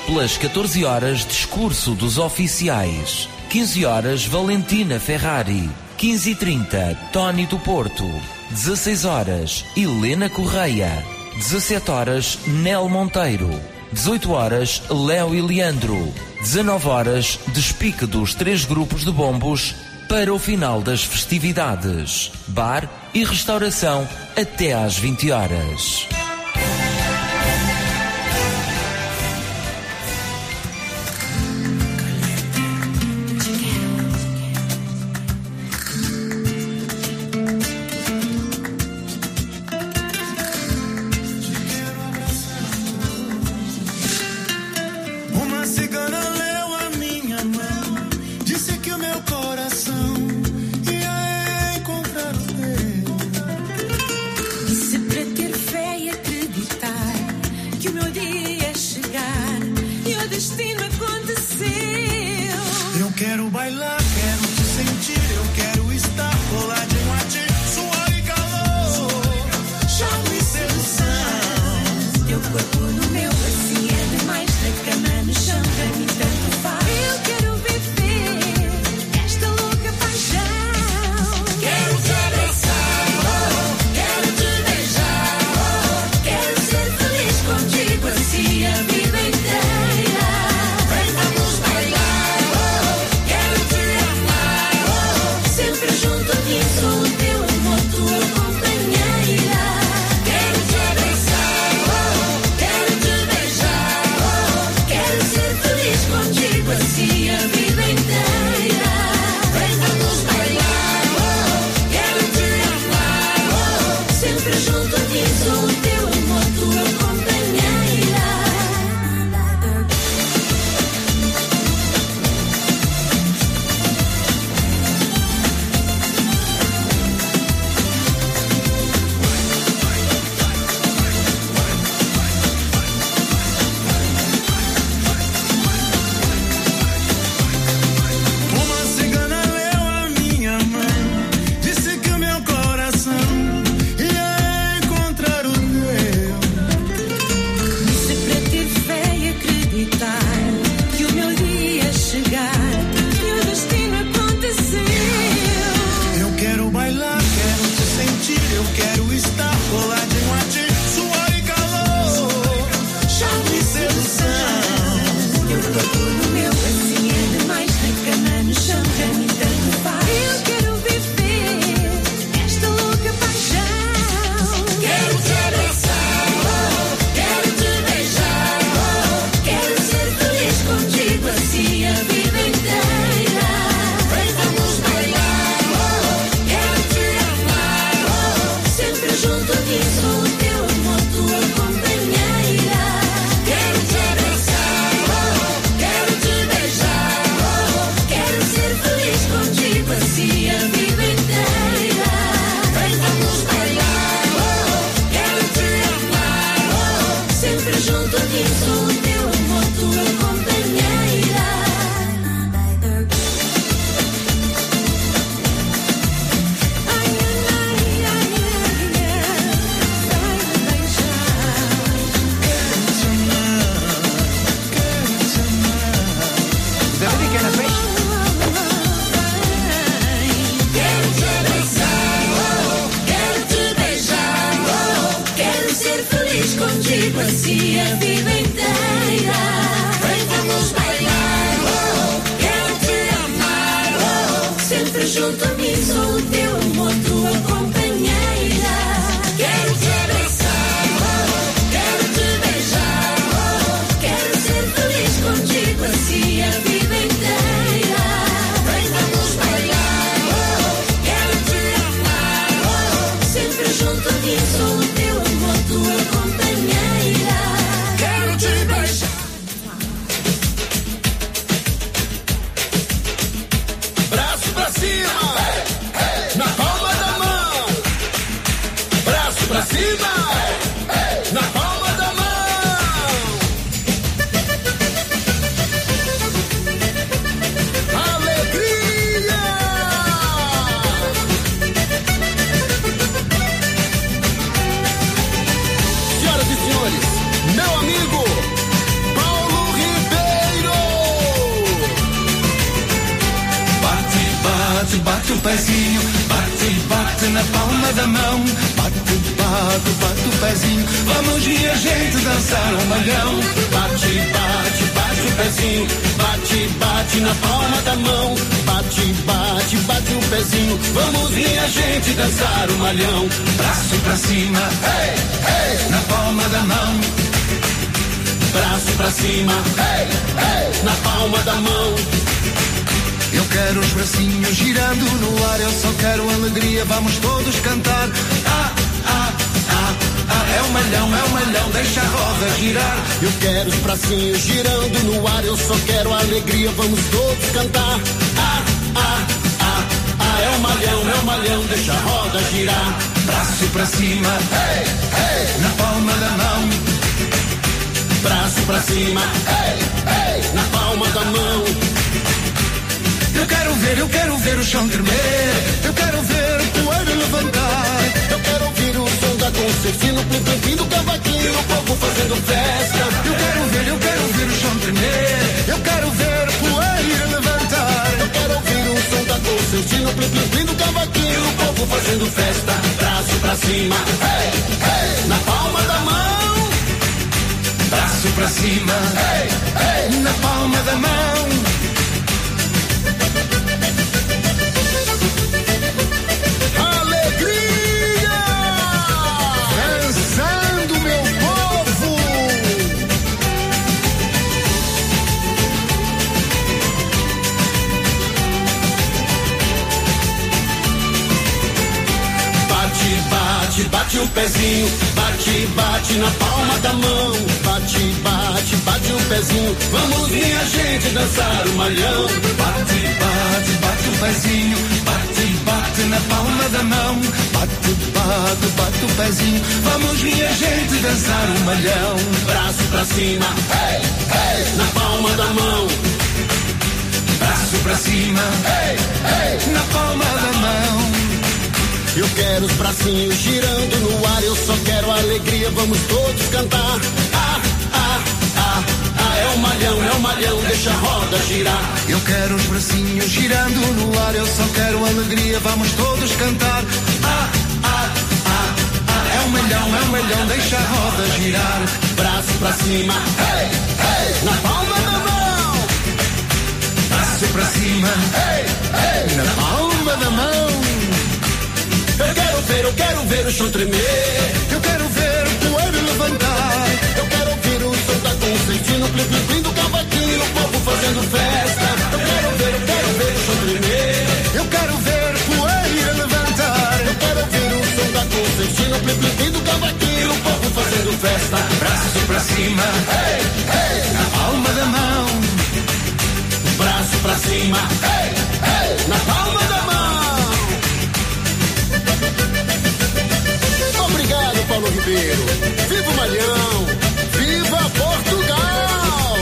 Pelas 14 horas, discurso dos oficiais. 15 horas, Valentina Ferrari. 15h30, Tony do Porto. 16 horas, Helena Correia. 17 horas, Nel Monteiro. 18 horas, Léo e Leandro. 19 horas, despique dos três grupos de bombos para o final das festividades. Bar e restauração até às 20 horas. Fazendo festa. Braço pra cima, ei, ei, na palma da mão. Braço pra cima, ei, na palma da mão. Pezinho, bate, bate na palma da mão. Bate, bate, bate o pezinho, vamos vir a gente dançar o malhão. Bate, bate, bate o pezinho. Bate, bate na palma da mão. Bate, bate, bate o pezinho. Vamos vir a gente dançar um malhão. Braço pra cima, ei, ei, na palma da mão. Braço pra cima, Ei, ei, na palma da mão. Eu quero os bracinhos girando no ar, eu só quero alegria, vamos todos cantar. Ah, ah, ah, ah, é o malhão, é o malhão, deixa a roda girar. Eu quero os bracinhos girando no ar. Eu só quero alegria, vamos todos cantar. Ah, ah, ah, ah. É o melhão, é o melhão, deixa a roda girar. Braço pra cima, ei, ei, na palma da mão. Braço pra cima, Ei, ei, na palma da mão. Eu quero ver, eu quero ver o chão tremer. Eu quero ver o poeira levantar. Eu quero ouvir o som da concertina, plim plim do cavaquinho, o povo fazendo festa. Eu quero ver, eu quero ver o chão tremer. Eu quero ver o poeira levantar. Eu quero ouvir o som da concertina, plim plim do cavaquinho, o povo fazendo festa. Braço pra cima, Ei, ei, na palma da mão. braço pra cima, ei, ei, na palma da mão. Ribeiro. Viva o Malhão! Viva Portugal!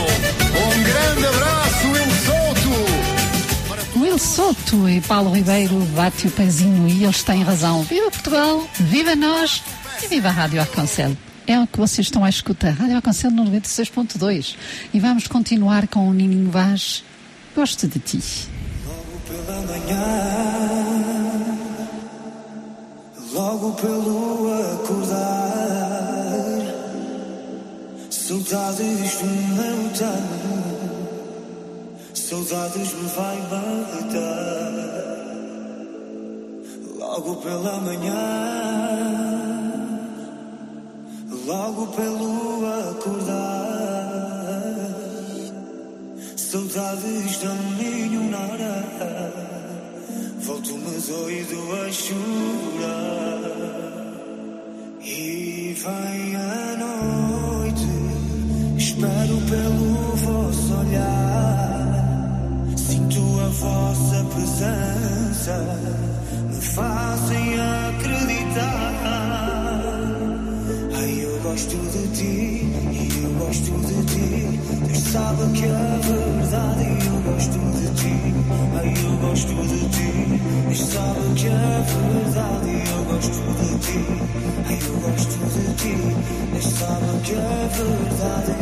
Um grande abraço, eu solto. Will Soto e Paulo Ribeiro bate o pezinho e eles têm razão. Viva Portugal, viva nós e viva a Rádio Arconcel. É o que vocês estão a escutar. Rádio Arconcel no 96.2. E vamos continuar com o Nininho Vaz. Gosto de ti. pela manhã, logo pelo acordar, Saudades do meu tempo, saudades me vai matar. Logo pela manhã, logo pelo acordar. Saudades da minha hora, volto-me doido a chorar. E vem a noite, espero pelo vosso olhar. Sinto a vossa presença, me fazem acreditar. Ai, eu gosto de ti, e eu gosto de ti. Deus sabe que é verdade, e eu gosto de ti. Ai, eu gosto de ti. Deus sabe que é verdade, e eu gosto de ti. Ai, eu gosto de ti. Deus sabe que é verdade.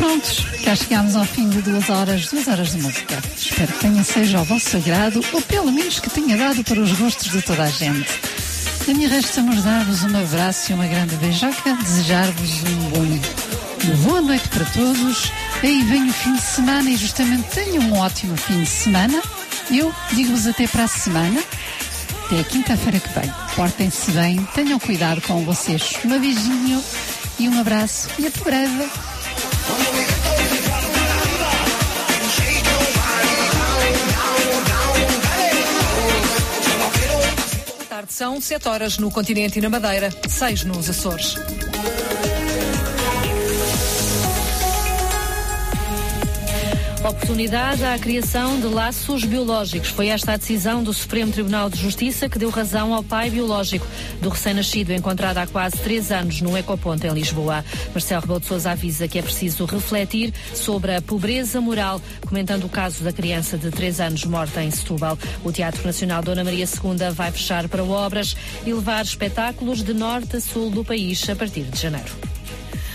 Prontos, cá chegámos ao fim de duas horas, duas horas de música. Espero que tenha seja ao vosso agrado, ou pelo menos que tenha dado para os gostos de toda a gente. A mim resta-nos dar-vos um abraço e uma grande beijoca, desejar-vos um bom, boa noite para todos. Aí vem o fim de semana e justamente tenham um ótimo fim de semana. Eu digo-vos até para a semana, até a quinta-feira que vem. Portem-se bem, tenham cuidado com vocês. Um beijinho e um abraço e até breve. São 7 horas no continente e na Madeira, 6 nos Açores. Oportunidade à criação de laços biológicos. Foi esta a decisão do Supremo Tribunal de Justiça que deu razão ao pai biológico do recém-nascido encontrado há quase três anos no Ecoponto em Lisboa. Marcelo Rebelo de Sousa avisa que é preciso refletir sobre a pobreza moral, comentando o caso da criança de três anos morta em Setúbal. O Teatro Nacional Dona Maria II vai fechar para obras e levar espetáculos de norte a sul do país a partir de janeiro.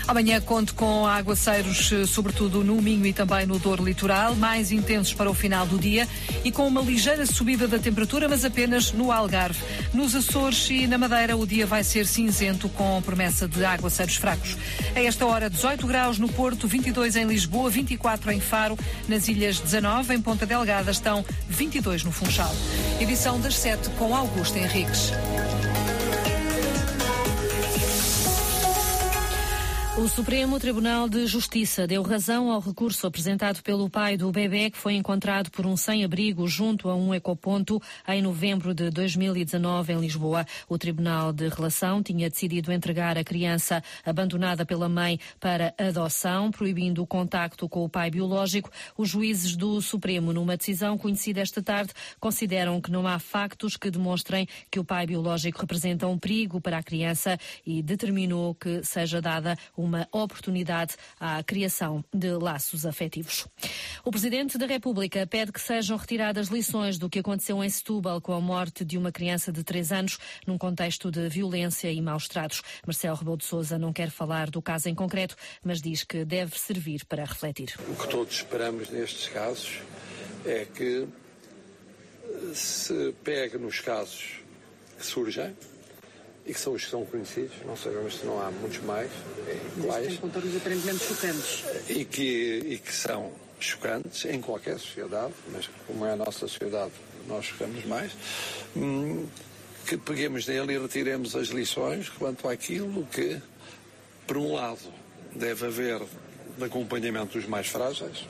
Amanhã conto com aguaceiros, eh, sobretudo no Minho e também no Douro Litoral, mais intensos para o final do dia e com uma ligeira subida da temperatura, mas apenas no Algarve. Nos Açores e na Madeira, o dia vai ser cinzento com promessa de aguaceiros fracos. A esta hora, 18 graus no Porto, 22 em Lisboa, 24 em Faro, nas Ilhas 19, em Ponta Delgada estão 22 no Funchal. Edição das 7 com Augusto Henriques. O Supremo Tribunal de Justiça deu razão ao recurso apresentado pelo pai do bebê que foi encontrado por um sem-abrigo junto a um ecoponto em novembro de 2019 em Lisboa. O Tribunal de Relação tinha decidido entregar a criança abandonada pela mãe para adoção, proibindo o contacto com o pai biológico. Os juízes do Supremo, numa decisão conhecida esta tarde, consideram que não há factos que demonstrem que o pai biológico representa um perigo para a criança e determinou que seja dada uma oportunidade à criação de laços afetivos. O Presidente da República pede que sejam retiradas lições do que aconteceu em Setúbal com a morte de uma criança de três anos num contexto de violência e maus tratos. Marcelo Rebelo de Sousa não quer falar do caso em concreto, mas diz que deve servir para refletir. O que todos esperamos nestes casos é que se pegue nos casos que surgem e que são os que são conhecidos, não sabemos se não há muitos mais, iguais, Tem contornos aparentemente chocantes. e que, e que são chocantes em qualquer sociedade, mas como é a nossa sociedade, nós chocamos mais, hum, que peguemos nele e retiremos as lições quanto àquilo que, por um lado, deve haver de acompanhamento dos mais frágeis,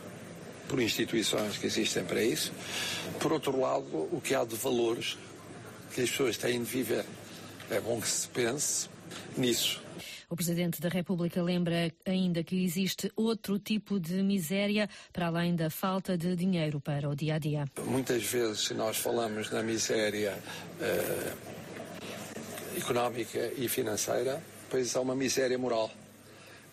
por instituições que existem para isso, por outro lado, o que há de valores que as pessoas têm de viver. É bom que se pense nisso. O Presidente da República lembra ainda que existe outro tipo de miséria para além da falta de dinheiro para o dia a dia. Muitas vezes, se nós falamos na miséria eh, económica e financeira, pois há uma miséria moral.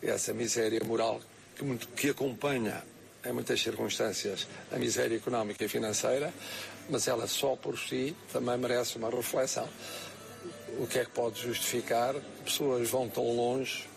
Essa miséria moral que, muito- que acompanha, em muitas circunstâncias, a miséria económica e financeira, mas ela só por si também merece uma reflexão. O que é que pode justificar? Pessoas vão tão longe